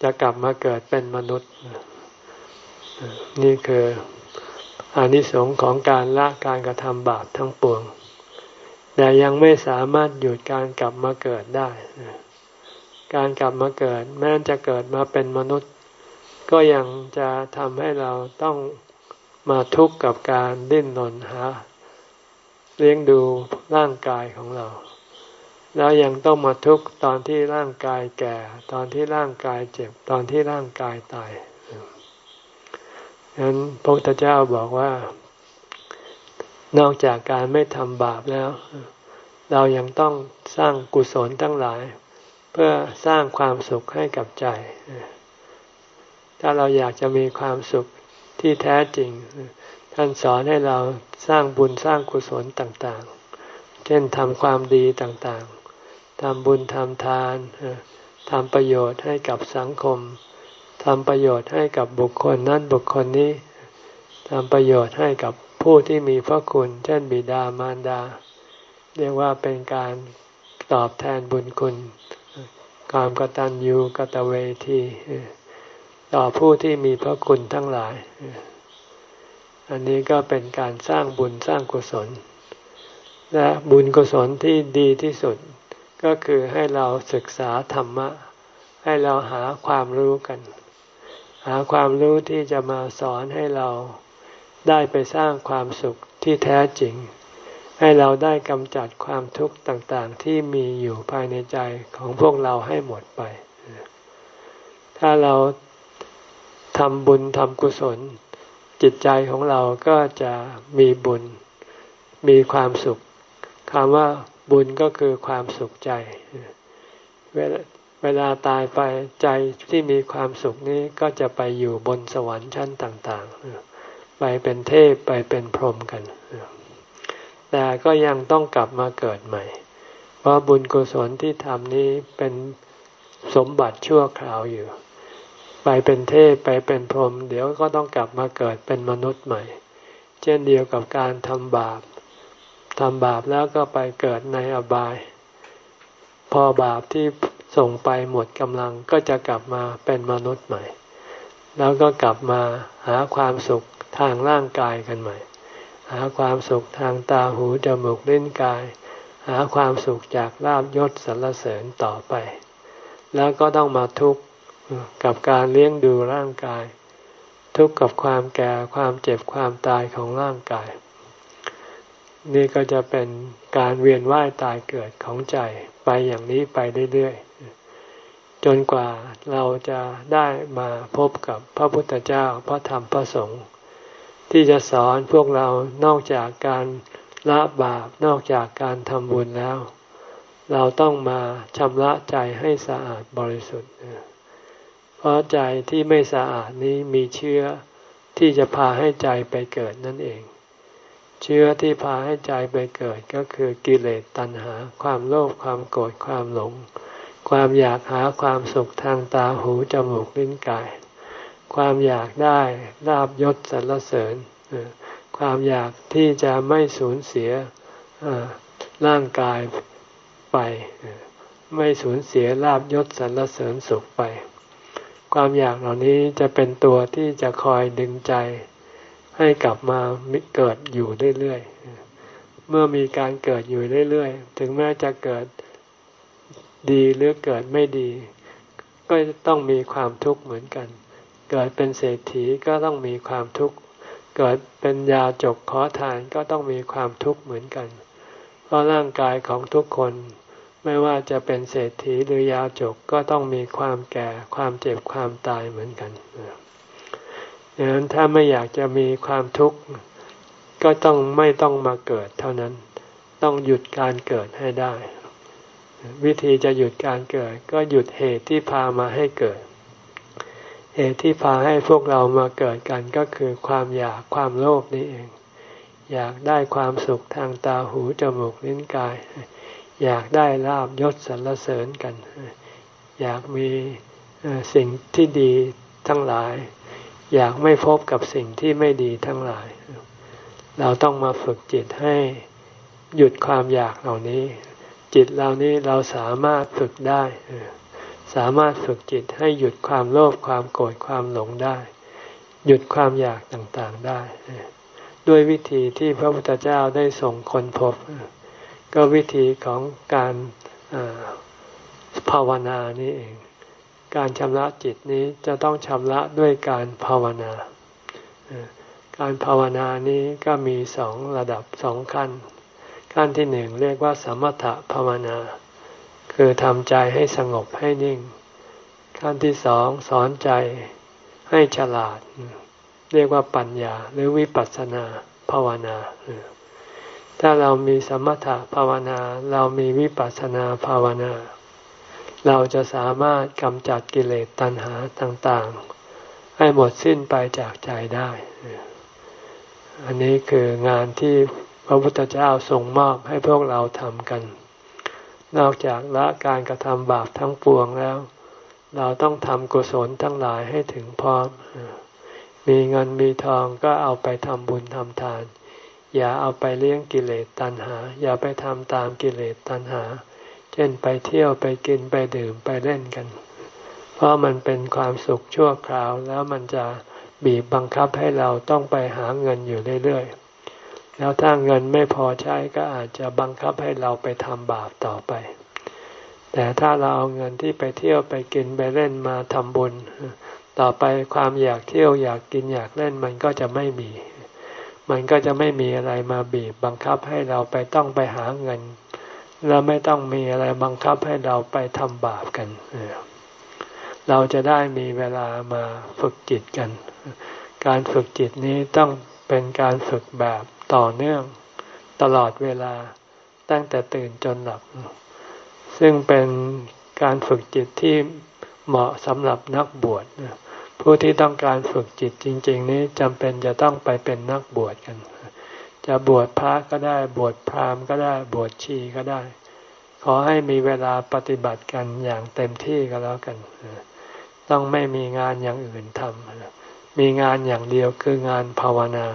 จะกลับมาเกิดเป็นมนุษย์ นี่คืออานิสงส์ของการละการกระทำบาปทั้งปวง แต่ยังไม่สามารถหยุดการกลับมาเกิดได้ การกลับมาเกิด แม้จะเกิดมาเป็นมนุษย์ ก็ยังจะทำให้เราต้องมาทุกข์กับการดิ้นรนหา เลี้ยงดูร่างกายของเรา แล้วยังต้องมาทุกข์ตอนที่ร่างกายแก่ ตอนที่ร่างกายเจ็บ ตอนที่ร่างกายตายฉะนั้นพระพุทธเจ้าบอกว่า นอกจากการไม่ทำบาปแล้ว เรายังต้องสร้างกุศลทั้งหลาย เพื่อสร้างความสุขให้กับใจ ถ้าเราอยากจะมีความสุขที่แท้จริง ท่านสอนให้เราสร้างบุญสร้างกุศลต่างๆ เช่นทำความดีต่างๆทำบุญทำทานทำประโยชน์ให้กับสังคมทำประโยชน์ให้กับบุคคลนั้นบุคคลนี้ทำประโยชน์ให้กับผู้ที่มีพระคุณ เช่นบิดามารดา เรียกว่าเป็นการตอบแทนบุญคุณ ความกตัญญูกตเวที ต่อผู้ที่มีพระคุณทั้งหลาย อันนี้ก็เป็นการสร้างบุญสร้างกุศล และบุญกุศลที่ดีที่สุด ก็คือให้เราศึกษาธรรมะ ให้เราหาความรู้กัน หาความรู้ที่จะมาสอนให้เราได้ไปสร้างความสุขที่แท้จริง ให้เราได้กำจัดความทุกข์ต่างๆ ที่มีอยู่ภายในใจของพวกเราให้หมดไป ถ้าเราำบุญทำกุศล จิตใจของเราก็จะมีบุญ มีความสุขคำว่าบุญก็คือความสุขใจ เวลาเวลาตายไปใจที่มีความสุขนี้ก็จะไปอยู่บนสวรรค์ชั้นต่างๆ ไปเป็นเทพไปเป็นพรหมกัน แต่ก็ยังต้องกลับมาเกิดใหม่ เพราะบุญกุศลที่ทำนี้เป็นสมบัติชั่วคราวอยู่ ไปเป็นเทพไปเป็นพรหมเดี๋ยวก็ต้องกลับมาเกิดเป็นมนุษย์ใหม่ เช่นเดียวกับการทำบาปทำบาปแล้วก็ไปเกิดในอบาย พอบาปที่ส่งไปหมดกำลังก็จะกลับมาเป็นมนุษย์ใหม่ แล้วก็กลับมาหาความสุขทางร่างกายกันใหม่ หาความสุขทางตาหูจมูกลิ้นกาย หาความสุขจากลาบยศสรรเสริญต่อไป แล้วก็ต้องมาทุกข์ กับการเลี้ยงดูร่างกาย ทุกข์กับความแก่ความเจ็บความตายของร่างกาย นี่ก็จะเป็นการเวียนว่ายตายเกิดของใจไปอย่างนี้ไปเรื่อยๆจนกว่าเราจะได้มาพบกับพระพุทธเจ้าพระธรรมพระสงฆ์ที่จะสอนพวกเรานอกจากการละบาปนอกจากการทำบุญแล้ว เราต้องมาชำระใจให้สะอาดบริสุทธิ์ เพราะใจที่ไม่สะอาดนี้มีเชื้อที่จะพาให้ใจไปเกิดนั่นเอง เชื้อที่พาให้ใจไปเกิดก็คือกิเลสตัณหา ความโลภความโกรธความหลง ความอยากหาความสุขทางตาหูจมูกลิ้นกาย ความอยากได้ลาบยศสรรเสริญ ความอยากที่จะไม่สูญเสียร่างกายไป ไม่สูญเสียลาบยศสรรเสริญสุขไป ความอยากเหล่านี้จะเป็นตัวที่จะคอยดึงใจให้กลับมาเกิดอยู่เรื่อยๆ เมื่อมีการเกิดอยู่เรื่อยๆ ถึงแม้จะเกิดดีหรือเกิดไม่ดี ก็ต้องมีความทุกข์เหมือนกัน เกิดเป็นเศรษฐีก็ต้องมีความทุกข์ เกิดเป็นยาจกขอทานก็ต้องมีความทุกข์เหมือนกัน เพราะร่างกายของทุกคน ไม่ว่าจะเป็นเศรษฐีหรือยาจกก็ต้องมีความแก่ความเจ็บความตายเหมือนกันดังนั้นถ้าไม่อยากจะมีความทุกข์ก็ต้องไม่ต้องมาเกิดเท่านั้น ต้องหยุดการเกิดให้ได้ วิธีจะหยุดการเกิด ก็หยุดเหตุที่พามาให้เกิด เหตุที่พาให้พวกเรามาเกิดกันก็คือความอยากความโลภนี่เอง อยากได้ความสุขทางตาหูจมูกลิ้นกาย อยากได้ลาบยศสรรเสริญกัน อยากมีสิ่งที่ดีทั้งหลาย อยากไม่พบกับสิ่งที่ไม่ดีทั้งหลาย เราต้องมาฝึกจิตให้หยุดความอยากเหล่านี้ จิตเหล่านี้เราสามารถฝึกได้ สามารถฝึกจิตให้หยุดความโลภความโกรธความหลงได้ หยุดความอยากต่างๆได้ ด้วยวิธีที่พระพุทธเจ้าได้ส่งคนพบ ก็วิธีของการภาวนานี่เอง การชำระจิตนี้จะต้องชำระด้วยการภาวนา การภาวนานี้ก็มีสองระดับสองขั้น ขั้นที่หนึ่งเรียกว่าสมถภาวนา คือทำใจให้สงบให้นิ่ง ขั้นที่สองสอนใจให้ฉลาด เรียกว่าปัญญาหรือวิปัสสนาภาวนา ถ้าเรามีสมถะภาวนา เรามีวิปัสสนาภาวนา เราจะสามารถกำจัดกิเลสตัณหาต่างๆ ให้หมดสิ้นไปจากใจได้ อันนี้คืองานที่พระพุทธเจ้าทรงมอบให้พวกเราทำกัน นอกจากละการกระทำบาปทั้งปวงแล้ว เราต้องทำกุศลทั้งหลายให้ถึงพร้อม มีเงินมีทองก็เอาไปทำบุญทำทาน อย่าเอาไปเลี้ยงกิเลสตัณหา อย่าไปทำตามกิเลสตัณหา เช่นไปเที่ยวไปกินไปดื่มไปเล่นกัน เพราะมันเป็นความสุขชั่วคราวแล้วมันจะบีบบังคับให้เราต้องไปหาเงินอยู่เรื่อยๆ แล้วถ้าเงินไม่พอใช้ก็อาจจะบังคับให้เราไปทำบาปต่อไป แต่ถ้าเราเอาเงินที่ไปเที่ยวไปกินไปเล่นมาทำบุญ ต่อไปความอยากเที่ยวอยากกินอยากเล่นมันก็จะไม่มี มันก็จะไม่มีอะไรมาบีบบังคับให้เราไปต้องไปหาเงินเราไม่ต้องมีอะไรบังคับให้เราไปทำบาปกัน เราจะได้มีเวลามาฝึกจิตกัน การฝึกจิตนี้ต้องเป็นการฝึกแบบต่อเนื่องตลอดเวลาตั้งแต่ตื่นจนหลับ ซึ่งเป็นการฝึกจิตที่เหมาะสำหรับนักบวช ผู้ที่ต้องการฝึกจิตจริง ๆ นี้จำเป็นจะต้องไปเป็นนักบวชกัน จะบวชพระก็ได้บวชพราหมณ์ก็ได้บวชชีก็ได้ ขอให้มีเวลาปฏิบัติกันอย่างเต็มที่ก็แล้วกัน ต้องไม่มีงานอย่างอื่นทำมีงานอย่างเดียวคืองานภาวนา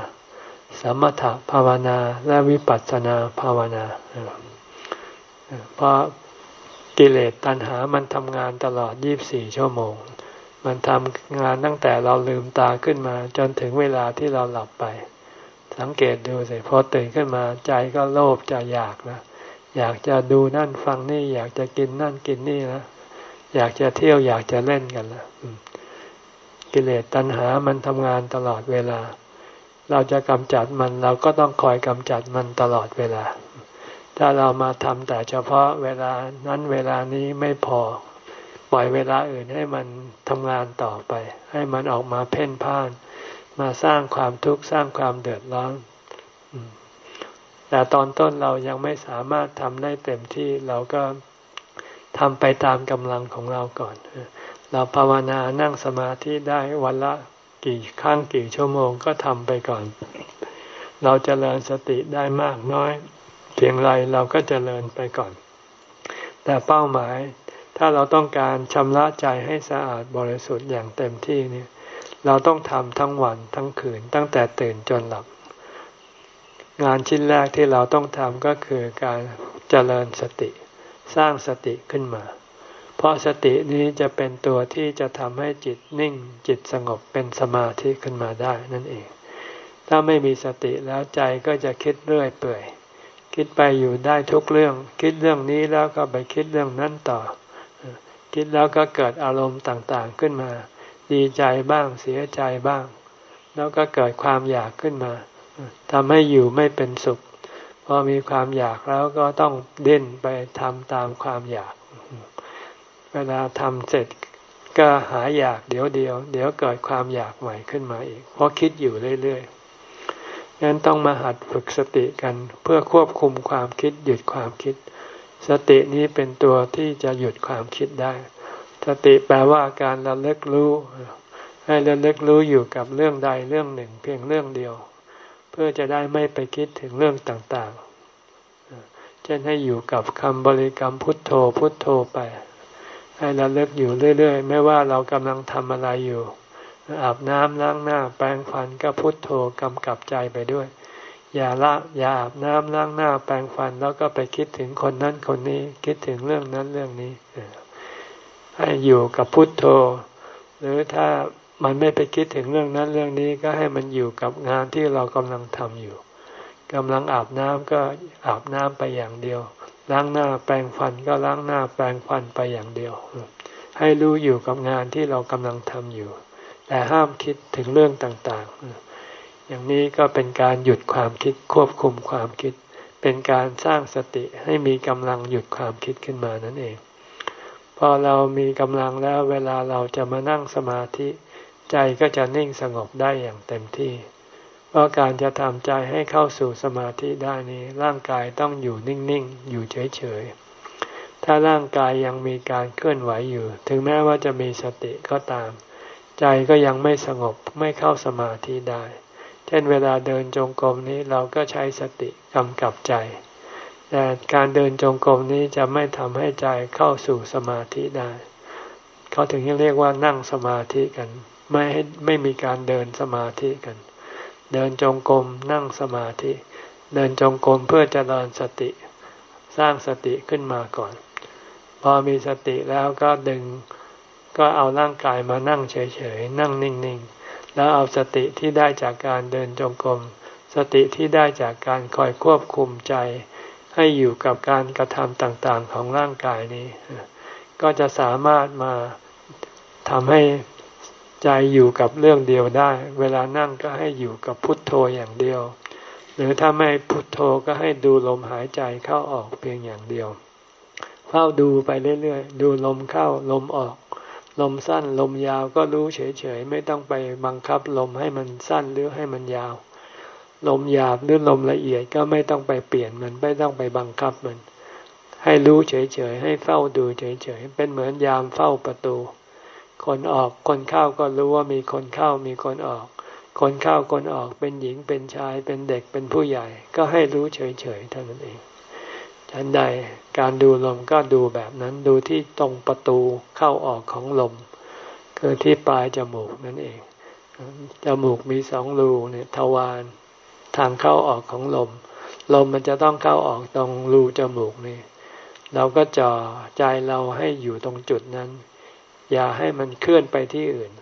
สมถะภาวนาและวิปัสสนาภาวนา เพราะกิเลสตัณหามันทำงานตลอด 24 ชั่วโมง มันทำงานตั้งแต่เราลืมตาขึ้นมา จนถึงเวลาที่เราหลับไป สังเกตดูสิพอตื่นขึ้นมาใจก็โลภจะอยากนะอยากจะดูนั่นฟังนี่ อยากจะกินนั่นกินนี่นะอยากจะเที่ยวอยากจะเล่นกันละกิเลสตัณหามันทำงานตลอดเวลา เราจะกำจัดมันเราก็ต้องคอยกำจัดมันตลอดเวลา ถ้าเรามาทำแต่เฉพาะเวลานั้นเวลานี้ไม่พอ ปล่อยเวลาอื่นให้มันทำงานต่อไป ให้มันออกมาเพ่นพ่าน มาสร้างความทุกข์สร้างความเดือดร้อนแต่ตอนต้นเรายังไม่สามารถทำได้เต็มที่เราก็ทำไปตามกำลังของเราก่อน เราภาวนานั่งสมาธิได้วันละกี่ครั้งกี่ชั่วโมงก็ทำไปก่อน เราจเจริญสติได้มากน้อย เพียงไรเราก็จเจริญไปก่อน แต่เป้าหมาย ถ้าเราต้องการชำระใจให้สะอาดบริสุทธิ์อย่างเต็มที่นี่เราต้องทำทั้งวันทั้งคืนตั้งแต่ตื่นจนหลับ งานชิ้นแรกที่เราต้องทำก็คือการเจริญสติสร้างสติขึ้นมา เพราะสตินี้จะเป็นตัวที่จะทำให้จิตนิ่งจิตสงบเป็นสมาธิขึ้นมาได้นั่นเอง ถ้าไม่มีสติแล้วใจก็จะคิดเรื่อยเปื่อย คิดไปอยู่ได้ทุกเรื่อง คิดเรื่องนี้แล้วก็ไปคิดเรื่องนั้นต่อ คิดแล้วก็เกิดอารมณ์ต่างๆขึ้นมา ดีใจบ้างเสียใจบ้าง แล้วก็เกิดความอยากขึ้นมาทำให้อยู่ไม่เป็นสุข พอมีความอยากแล้วก็ต้องเด่นไปทำตามความอยาก เวลาทำเสร็จก็หายอยากเดี๋ยวเดียว เดี๋ยวเกิดความอยากใหม่ขึ้นมาอีก เพราะคิดอยู่เรื่อยๆงั้นต้องมาหัดฝึกสติกันเพื่อควบคุมความคิดหยุดความคิด สตินี้เป็นตัวที่จะหยุดความคิดได้ สติแปลว่าการระลึกรู้ ให้ระลึกรู้อยู่กับเรื่องใดเรื่องหนึ่ง เพียงเรื่องเดียว เพื่อจะได้ไม่ไปคิดถึงเรื่องต่างๆ เช่นให้อยู่กับคำบริกรรมพุทโธพุทโธไป ให้ระลึกอยู่เรื่อย ๆ ไม่ว่าเรากำลังทำอะไรอยู่อาบน้ำล้างหน้าแปรงฟันก็พุทโธกำกับใจไปด้วย อย่าละอย่าอาบน้ำล้างหน้าแปรงฟันแล้วก็ไปคิดถึงคนนั้นคนนี้คิดถึงเรื่องนั้นเรื่องนี้ ให้อยู่กับพุทโธ หรือถ้ามันไม่ไปคิดถึงเรื่องนั้นเรื่องนี้ก็ให้มันอยู่กับงานที่เรากำลังทำอยู่กำลังอาบน้ำก็อาบน้ำไปอย่างเดียว ล้างหน้าแปรงฟันก็ล้างหน้าแปรงฟันไปอย่างเดียว ให้รู้อยู่กับงานที่เรากำลังทำอยู่ แต่ห้ามคิดถึงเรื่องต่างๆ อย่างนี้ก็เป็นการหยุดความคิดควบคุมความคิด เป็นการสร้างสติให้มีกำลังหยุดความคิดขึ้นมานั่นเอง พอเรามีกำลังแล้วเวลาเราจะมานั่งสมาธิ ใจก็จะนิ่งสงบได้อย่างเต็มที่ เพราะการจะทำใจให้เข้าสู่สมาธิได้นี้ร่างกายต้องอยู่นิ่งๆ อยู่เฉยๆ ถ้าร่างกายยังมีการเคลื่อนไหวอยู่ ถึงแม้ว่าจะมีสติก็ตาม ใจก็ยังไม่สงบไม่เข้าสมาธิได้ เช่นเวลาเดินจงกรมนี้เราก็ใช้สติกำกับใจ แต่การเดินจงกรมนี้จะไม่ทำให้ใจเข้าสู่สมาธิได้ เขาถึงเรียกว่านั่งสมาธิกัน ไม่ให้ไม่มีการเดินสมาธิกัน เดินจงกรมนั่งสมาธิ เดินจงกรมเพื่อจเจริญสติ สร้างสติขึ้นมาก่อน พอมีสติแล้วก็ดึงก็เอาร่างกายมานั่งเฉยๆนั่งนิ่งๆ แล้วเอาสติที่ได้จากการเดินจงกรม สติที่ได้จากการคอยควบคุมใจ ให้อยู่กับการกระทำต่างๆของร่างกายนี้ ก็จะสามารถมาทำให้ใจอยู่กับเรื่องเดียวได้ เวลานั่งก็ให้อยู่กับพุทโธอย่างเดียว หรือถ้าไม่พุทโธก็ให้ดูลมหายใจเข้าออกเพียงอย่างเดียวเฝ้าดูไปเรื่อยๆ ดูลมเข้าลมออก ลมสั้นลมยาวก็รู้เฉยๆ ไม่ต้องไปบังคับลมให้มันสั้นหรือให้มันยาว ลมหยาบหรือลมละเอียดก็ไม่ต้องไปเปลี่ยนมันไม่ต้องไปบังคับมัน ให้รู้เฉยๆ ให้เฝ้าดูเฉยๆ เป็นเหมือนยามเฝ้าประตู คนออกคนเข้าก็รู้ว่ามีคนเข้ามีคนออก คนเข้าคนออกเป็นหญิงเป็นชายเป็นเด็กเป็นผู้ใหญ่ ก็ให้รู้เฉยๆเท่านั้นเอง ฉันใดการดูลมก็ดูแบบนั้นดูที่ตรงประตูเข้าออกของลม คือที่ปลายจมูกนั่นเองจมูกมีสองรูเนี่ยทวารทางเข้าออกของลม ลมมันจะต้องเข้าออกตรงรูจมูกนี่เราก็จ่อใจเราให้อยู่ตรงจุดนั้น อย่าให้มันเคลื่อนไปที่อื่น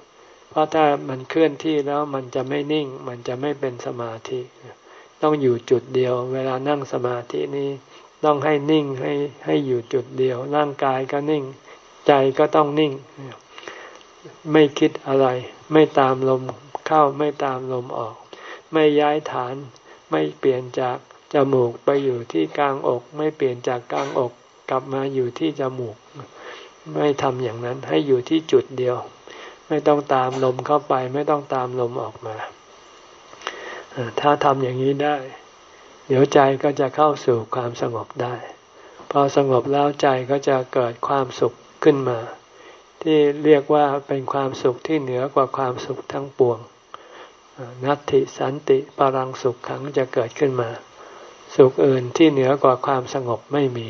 เพราะถ้ามันเคลื่อนที่แล้วมันจะไม่นิ่ง มันจะไม่เป็นสมาธิ ต้องอยู่จุดเดียว เวลานั่งสมาธินี้ ต้องให้นิ่งให้ให้อยู่จุดเดียว ร่างกายก็นิ่ง ใจก็ต้องนิ่ง ไม่คิดอะไร ไม่ตามลมเข้าไม่ตามลมออก ไม่ย้ายฐานไม่เปลี่ยนจากจมูกไปอยู่ที่กลางอก ไม่เปลี่ยนจากกลางอกกลับมาอยู่ที่จมูก ไม่ทำอย่างนั้นให้อยู่ที่จุดเดียว ไม่ต้องตามลมเข้าไป ไม่ต้องตามลมออกมาถ้าทำอย่างนี้ได้ เดี๋ยวใจก็จะเข้าสู่ความสงบได้ พอสงบแล้วใจก็จะเกิดความสุขขึ้นมา ที่เรียกว่าเป็นความสุขที่เหนือกว่าความสุขทั้งปวง นัตติสันติปรังสุขขังจะเกิดขึ้นมา สุขอื่นที่เหนือกว่าความสงบไม่มี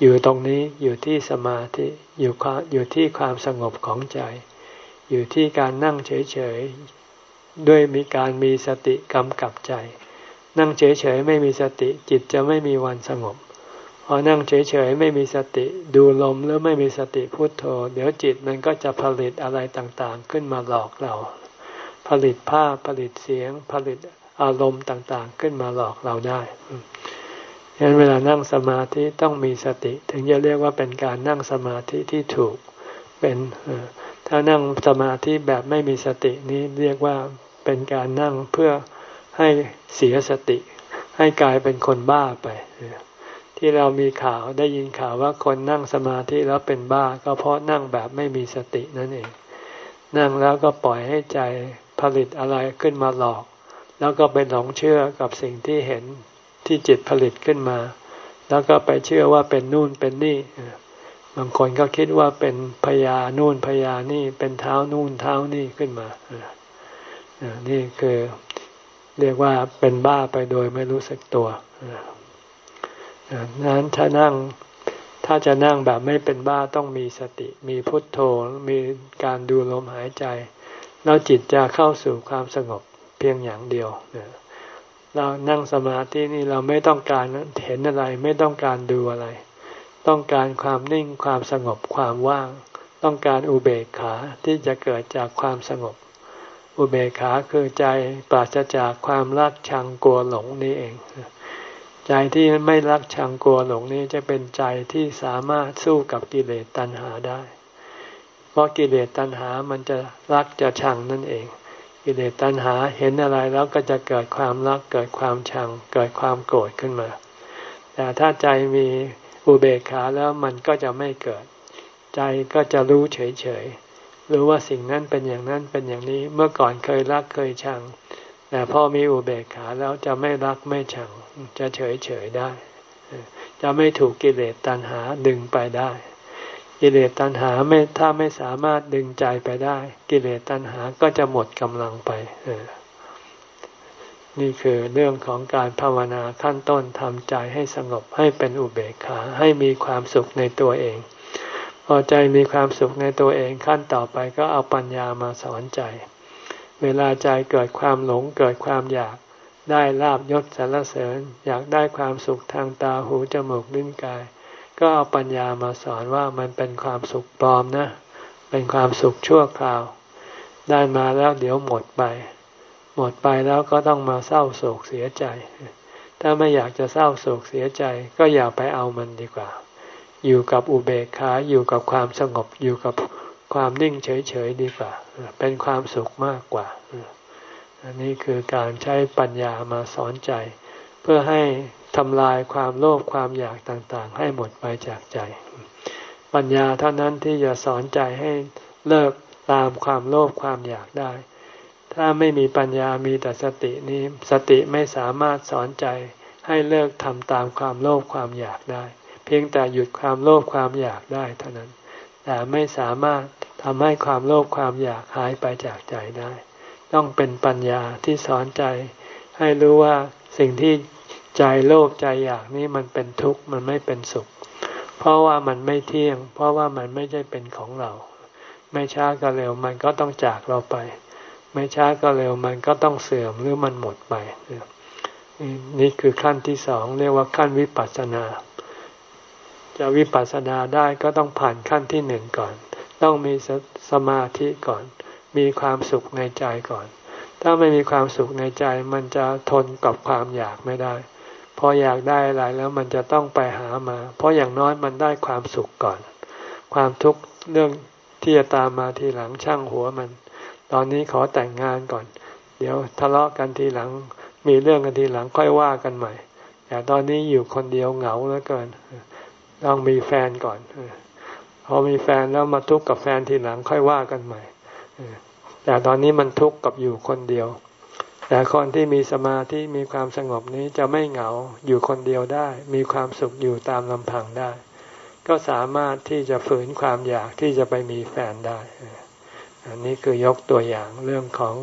อยู่ตรงนี้อยู่ที่สมาธิอยู่อยู่ที่ความสงบของใจ อยู่ที่การนั่งเฉยๆด้วยมีการมีสติกำกับใจ นั่งเฉยๆไม่มีสติ จิตจะไม่มีวันสงบพอนั่งเฉยๆไม่มีสติ ดูลมหรือไม่มีสติพุโทโธ เดี๋ยวจิตมันก็จะผลิตอะไรต่างๆ ขึ้นมาหลอกเรา ผลิตภาพผลิตเสียง ผลิตอารมณ์ต่างๆ ขึ้นมาหลอกเราได้ฉะนั้นเวลานั่งสมาธิต้องมีสติ ถึงจะเรียกว่าเป็นการนั่งสมาธิที่ถูกเป็นถ้านั่งสมาธิแบบไม่มีสตินี้เรียกว่าเป็นการนั่งเพื่อ ให้เสียสติ ให้กลายเป็นคนบ้าไป ที่เรามีข่าวได้ยินข่าวว่าคนนั่งสมาธิแล้วเป็นบ้า ก็เพราะนั่งแบบไม่มีสตินั่นเอง นั่งแล้วก็ปล่อยให้ใจผลิตอะไรขึ้นมาหลอก แล้วก็ไปหลงเชื่อกับสิ่งที่เห็นที่จิตผลิตขึ้นมา แล้วก็ไปเชื่อว่าเป็นนู่นเป็นนี่บางคนก็คิดว่าเป็นพญานู่นพญานี่เป็นเท้านู่นเท้านี่ขึ้นมานี่คือ เรียกว่าเป็นบ้าไปโดยไม่รู้สึกตัวนั้นถ้านั่งถ้าจะนั่งแบบไม่เป็นบ้าต้องมีสติ มีพุทโธมีการดูลมหายใจ แล้วจิตจะเข้าสู่ความสงบเพียงอย่างเดียวเรานั่งสมาธินี่เราไม่ต้องการเห็นอะไรไม่ต้องการดูอะไร ต้องการความนิ่งความสงบความว่าง ต้องการอุเบกขาที่จะเกิดจากความสงบ อุเบกขาคือใจปราศจากความรักชังกลัวหลงนี่เอง ใจที่ไม่รักชังกลัวหลงนี้จะเป็นใจที่สามารถสู้กับกิเลสตัณหาได้ เพราะกิเลสตัณหามันจะรักจะชังนั่นเอง กิเลสตัณหาเห็นอะไรแล้วก็จะเกิดความรักเกิดความชัง เกิดความโกรธขึ้นมา แต่ถ้าใจมีอุเบกขาแล้วมันก็จะไม่เกิด ใจก็จะรู้เฉยๆ รู้ว่าสิ่งนั้นเป็นอย่างนั้นเป็นอย่างนี้เมื่อก่อนเคยรักเคยชัง แต่พอมีอุเบกขาแล้วจะไม่รักไม่ชัง จะเฉยเฉยได้ จะไม่ถูกกิเลสตัณหาดึงไปได้ กิเลสตัณหาไม่ถ้าไม่สามารถดึงใจไปได้ กิเลสตัณหาก็จะหมดกำลังไปนี่คือเรื่องของการภาวนาขั้นต้นทำใจให้สงบให้เป็นอุเบกขาให้มีความสุขในตัวเอง พอใจมีความสุขในตัวเองขั้นต่อไปก็เอาปัญญามาสอนใจ เวลาใจเกิดความหลงเกิดความอยากได้ลาบยศสรรเสริญ อยากได้ความสุขทางตาหูจมูกลิ้นกาย ก็เอาปัญญามาสอนว่ามันเป็นความสุขปลอมนะ เป็นความสุขชั่วคราว ได้มาแล้วเดี๋ยวหมดไป หมดไปแล้วก็ต้องมาเศร้าโศกเสียใจ ถ้าไม่อยากจะเศร้าโศกเสียใจ ก็อย่าไปเอามันดีกว่า อยู่กับอุเบกขาอยู่กับความสงบอยู่กับความนิ่งเฉยๆดีกว่า เป็นความสุขมากกว่า อันนี้คือการใช้ปัญญามาสอนใจ เพื่อให้ทำลายความโลภความอยากต่างๆ ให้หมดไปจากใจ ปัญญาเท่านั้นที่จะสอนใจให้เลิกตามความโลภความอยากได้ ถ้าไม่มีปัญญามีแต่สตินี้ สติไม่สามารถสอนใจให้เลิกทำตามความโลภความอยากได้ เพียงแต่หยุดความโลภความอยากได้เท่านั้น แต่ไม่สามารถทำให้ความโลภความอยากหายไปจากใจได้ ต้องเป็นปัญญาที่สอนใจ ให้รู้ว่าสิ่งที่ใจโลภใจอยากนี้มันเป็นทุกข์มันไม่เป็นสุข เพราะว่ามันไม่เที่ยง เพราะว่ามันไม่ใช่เป็นของเรา ไม่ช้าก็เร็วมันก็ต้องจากเราไป ไม่ช้าก็เร็วมันก็ต้องเสื่อมหรือมันหมดไปนี่คือขั้นที่สองเรียกว่าขั้นวิปัสสนา จะวิปัสสนาได้ก็ต้องผ่านขั้นที่หนึ่งก่อน ต้องมีสสมาธิก่อน มีความสุขในใจก่อน ถ้าไม่มีความสุขในใจมันจะทนกับความอยากไม่ได้ พออยากได้อะไรแล้วมันจะต้องไปหามา เพราะอย่างน้อยมันได้ความสุขก่อน ความทุกข์เรื่องที่จะตามมาทีหลังช่างหัวมัน ตอนนี้ขอแต่งงานก่อน เดี๋ยวทะเลาะกันทีหลัง มีเรื่องกันทีหลังค่อยว่ากันใหม่ แต่ตอนนี้อยู่คนเดียวเหงาแล้วเกิน ต้องมีแฟนก่อนพอมีแฟนแล้วมาทุกข์กับแฟนทีหลังค่อยว่ากันใหม่แต่ตอนนี้มันทุกข์กับอยู่คนเดียว แต่คนที่มีสมาธิมีความสงบนี้จะไม่เหงาอยู่คนเดียวได้ มีความสุขอยู่ตามลำพังได้ ก็สามารถที่จะฝืนความอยากที่จะไปมีแฟนได้ อันนี้คือยกตัวอย่างเรื่องของ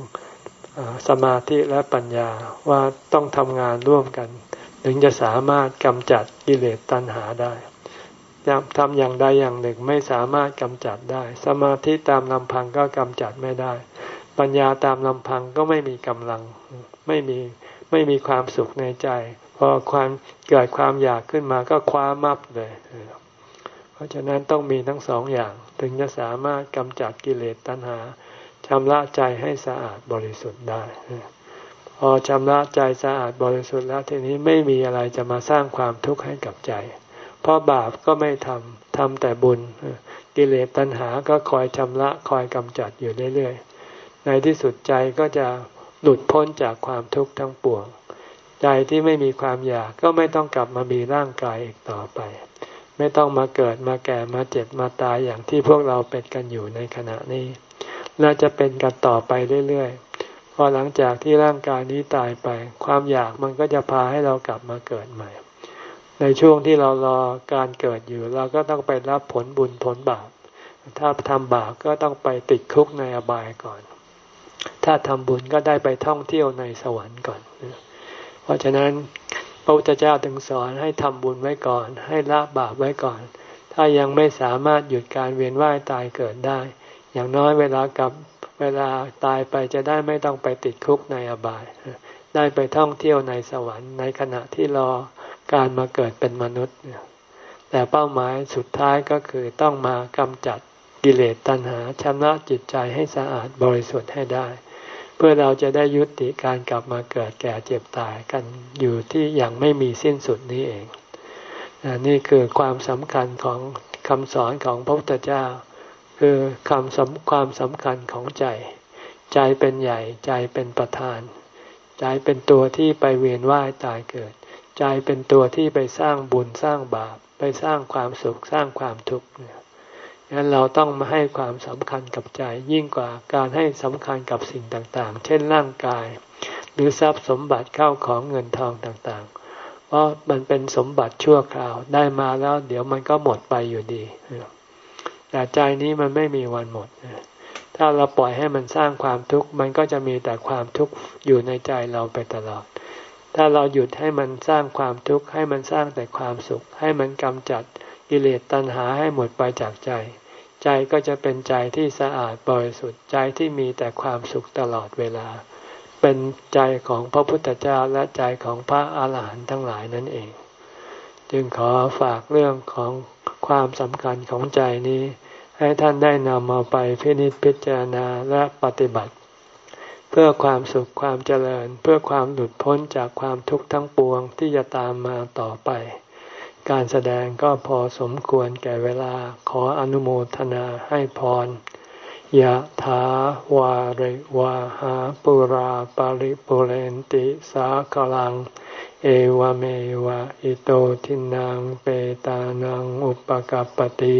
สมาธิและปัญญาว่าต้องทำงานร่วมกัน ถึงจะสามารถกำจัดกิเลสตัณหาได้ ทำอย่างใดอย่างหนึ่งไม่สามารถกำจัดได้ สมาธิตามลำพังก็กำจัดไม่ได้ ปัญญาตามลำพังก็ไม่มีกำลัง ไม่มีไม่มีความสุขในใจ พอความเกิดความอยากขึ้นมาก็คว้ามับเลย เพราะฉะนั้นต้องมีทั้งสองอย่าง ถึงจะสามารถกำจัดกิเลสตัณหาชำระใจให้สะอาดบริสุทธิ์ได้ พอชำระใจสะอาดบริสุทธิ์แล้วทีนี้ไม่มีอะไรจะมาสร้างความทุกข์ให้กับใจ เพราะบาปก็ไม่ทำทำแต่บุญ กิเลสตัณหาก็คอยชำระคอยกำจัดอยู่เรื่อยๆ ในที่สุดใจก็จะหลุดพ้นจากความทุกข์ทั้งปวง ใจที่ไม่มีความอยากก็ไม่ต้องกลับมามีร่างกายอีกต่อไป ไม่ต้องมาเกิดมาแก่มาเจ็บมาตายอย่างที่พวกเราเป็นกันอยู่ในขณะนี้และจะเป็นกันต่อไปเรื่อยๆ พอหลังจากที่ร่างกายนี้ตายไป ความอยากมันก็จะพาให้เรากลับมาเกิดใหม่ ในช่วงที่เรารอการเกิดอยู่ เราก็ต้องไปรับผลบุญผลบาป ถ้าทำบาปก็ต้องไปติดคุกในอบายก่อน ถ้าทำบุญก็ได้ไปท่องเที่ยวในสวรรค์ก่อน เพราะฉะนั้นพระพุทธเจ้าถึงสอนให้ทำบุญไว้ก่อน ให้ละบาปไว้ก่อน ถ้ายังไม่สามารถหยุดการเวียนว่ายตายเกิดได้ อย่างน้อยเวลากับเวลาตายไปจะได้ไม่ต้องไปติดคุกในอบาย ได้ไปท่องเที่ยวในสวรรค์ในขณะที่รอ การมาเกิดเป็นมนุษย์ แต่เป้าหมายสุดท้ายก็คือต้องมากำจัดกิเลสตัณหาชำระจิตใจให้สะอาดบริสุทธิ์ให้ได้ เพื่อเราจะได้ยุติการกลับมาเกิดแก่เจ็บตายกันอยู่ที่อย่างไม่มีสิ้นสุดนี้เองนี่คือความสำคัญของคำสอนของพระพุทธเจ้า คือคำสความสำคัญของใจ ใจเป็นใหญ่ใจเป็นประธาน ใจเป็นตัวที่ไปเวียนว่ายตายเกิด ใจเป็นตัวที่ไปสร้างบุญสร้างบาป ไปสร้างความสุขสร้างความทุกข์เนี่ยงั้นเราต้องมาให้ความสำคัญกับใจยิ่งกว่าการให้สำคัญกับสิ่งต่างๆ เช่นร่างกาย หรือทรัพย์สมบัติเข้าของเงินทองต่างๆ เพราะมันเป็นสมบัติชั่วคราวได้มาแล้ว เดี๋ยวมันก็หมดไปอยู่ดีแต่ใจนี้มันไม่มีวันหมด ถ้าเราปล่อยให้มันสร้างความทุกข์มันก็จะมีแต่ความทุกข์อยู่ในใจเราไปตลอด ถ้าเราหยุดให้มันสร้างความทุกข์ให้มันสร้างแต่ความสุข ให้มันกำจัดกิเลสตัณหาให้หมดไปจากใจ ใจก็จะเป็นใจที่สะอาดบริสุทธิ์ใจที่มีแต่ความสุขตลอดเวลา เป็นใจของพระพุทธเจ้าและใจของพระอาหารหันต์ทั้งหลายนั่นเอง จึงขอฝากเรื่องของความสำคัญของใจนี้ ให้ท่านได้นำมาไปพินิจพิจารณาและปฏิบัติ เพื่อความสุขความเจริญ เพื่อความหลุดพ้นจากความทุกข์ทั้งปวงที่จะตามมาต่อไป การแสดงก็พอสมควรแก่เวลาขออนุโมทนาให้พรยะถาวาริวาหาปุราปาริปุเรนติสากลัง เอวเมวะอิโตทินังเปตานังอุปกัปติ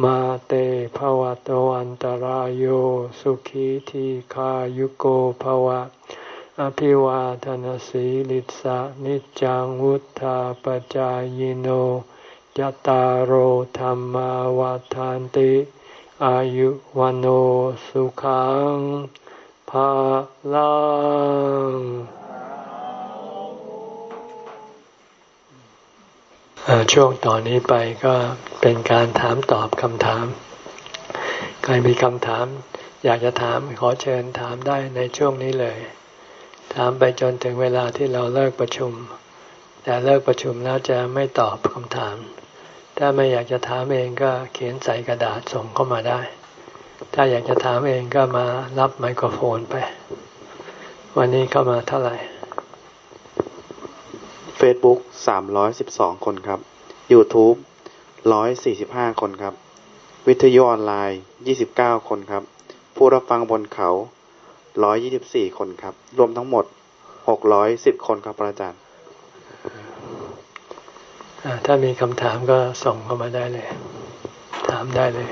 มาเตภวะตวันตารโยสุขีทีขายุโกภวะ อภิวาทนสีลิสะนิจังวุธาปจายโนยตาโอธรรมวาทานติ อายุวันโอสุขังภาลัง ช่วงต่อนนี้ไปก็เป็นการถามตอบคำถาม ใครมีคำถาม อยากจะถามขอเชิญถามได้ในช่วงนี้เลย ถามไปจนถึงเวลาที่เราเลิกประชุม แต่เลิกประชุมแล้วจะไม่ตอบคำถาม ถ้าไม่อยากจะถามเองก็เขียนใส่กระดาษส่งเข้ามาได้ ถ้าอยากจะถามเองก็มารับไมโครโฟนไป วันนี้เข้ามาเท่าไหร่ Facebook สามร้อยสิบสองคนครับ YouTube ร้อยสี่สิบห้าคนครับ วิทยุออนไลน์ยี่สิบเก้าคนครับ ผู้รับฟังบนเขาร้อยยี่สิบสี่คนครับ รวมทั้งหมดหกร้อยสิบคนครับอาจารย์ ถ้ามีคำถามก็ส่งเข้ามาได้เลย ถามได้เลย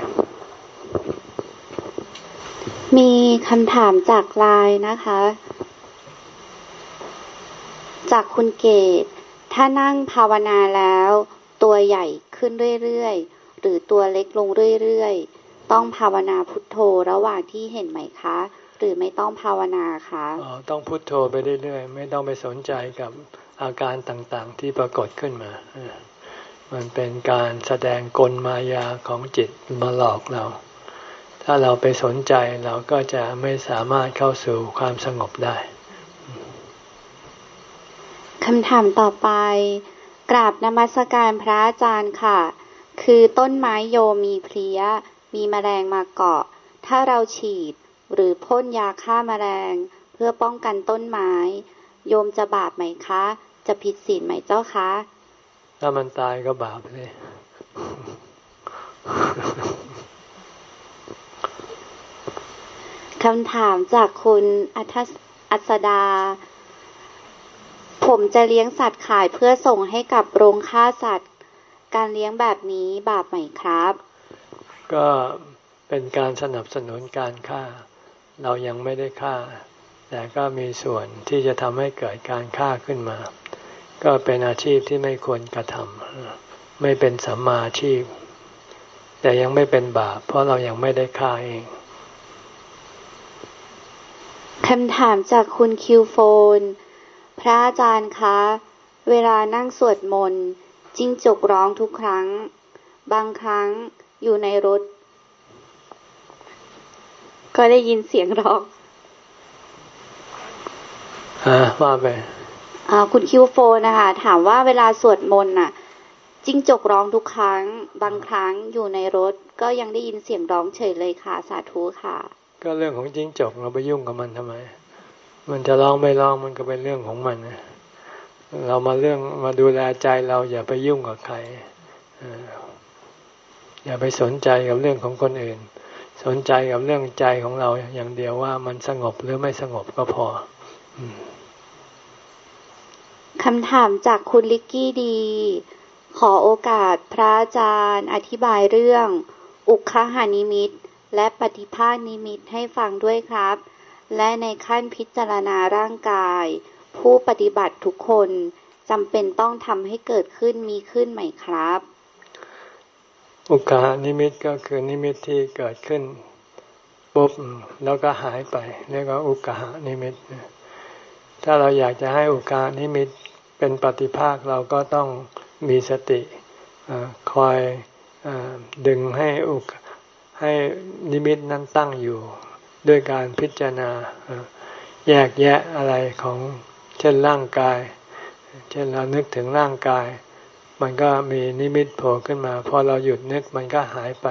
มีคำถามจากไลน์นะคะ จากคุณเกต ถ้านั่งภาวนาแล้ว ตัวใหญ่ขึ้นเรื่อยๆ หรือตัวเล็กลงเรื่อยๆ ต้องภาวนาพุทโธระหว่างที่เห็นไหมคะ หรือไม่ต้องภาวนาคะอ๋อต้องพุทโธไปเรื่อยๆ ไม่ต้องไปสนใจกับอาการต่างๆ ที่ปรากฏขึ้นมา มันเป็นการแสดงกลมายาของจิตมาหลอกเรา ถ้าเราไปสนใจเราก็จะไม่สามารถเข้าสู่ความสงบได้ คำถามต่อไป กราบนมัสการพระอาจารย์ค่ะ คือต้นไม้โยมมีเพลี้ย มีแมลงมาเกาะ ถ้าเราฉีดหรือพ่นยาฆ่าแมลง เพื่อป้องกันต้นไม้ โยมจะบาปไหมคะ จะผิดศีลไหมเจ้าคะ ถ้ามันตายก็บาปเลย คำถามจากคุณอัทอัศดา ผมจะเลี้ยงสัตว์ขายเพื่อส่งให้กับโรงฆ่าสัตว์ การเลี้ยงแบบนี้บาปไหมครับ ก็เป็นการสนับสนุนการฆ่า เรายังไม่ได้ฆ่า แต่ก็มีส่วนที่จะทำให้เกิดการฆ่าขึ้นมา ก็เป็นอาชีพที่ไม่ควรกระทำไม่เป็นสัมมาอาชีพ แต่ยังไม่เป็นบาป เพราะเรายังไม่ได้ฆ่าเองคำถามจากคุณคิวโฟน พระอาจารย์คะ เวลานั่งสวดมนต์จิ้งจกร้องทุกครั้ง บางครั้งอยู่ในรถ ก็ได้ยินเสียงร้องฮะว่าไปอ่าคุณคิวโฟนนะคะ ถามว่าเวลาสวดมนต์น่ะ จิ้งจกร้องทุกครั้ง บางครั้งอยู่ในรถ ก็ยังได้ยินเสียงร้องเฉยเลยค่ะ สาธุค่ะ ก็เรื่องของจิ้งจกเราไปยุ่งกับมันทำไม มันจะร้องไม่ร้องมันก็เป็นเรื่องของมันนะเรามาเรื่องมาดูแลใจเราอย่าไปยุ่งกับใครอย่าไปสนใจกับเรื่องของคนอื่น สนใจกับเรื่องใจของเราอย่างเดียวว่ามันสงบหรือไม่สงบก็พอคำถามจากคุณลิกกี้ดี ขอโอกาสพระอาจารย์อธิบายเรื่อง อุคหนิมิตและปฏิภาคนิมิตให้ฟังด้วยครับ และในขั้นพิจารณาร่างกาย ผู้ปฏิบัติทุกคนจำเป็นต้องทำให้เกิดขึ้นมีขึ้นไหมครับ อุคหนิมิตก็คือนิมิตที่เกิดขึ้นปุ๊บแล้วก็หายไปเรียกว่าอุคหนิมิต ถ้าเราอยากจะให้อุคหนิมิตเป็นปฏิภาคเราก็ต้องมีสติอคอยอดึงให้อุกให้นิมิตนั้นตั้งอยู่ ด้วยการพิจารณา แยกแยะอะไรของเช่นร่างกาย เช่นเรานึกถึงร่างกาย มันก็มีนิมิตโผล่ขึ้นมาพอเราหยุดนึกมันก็หายไป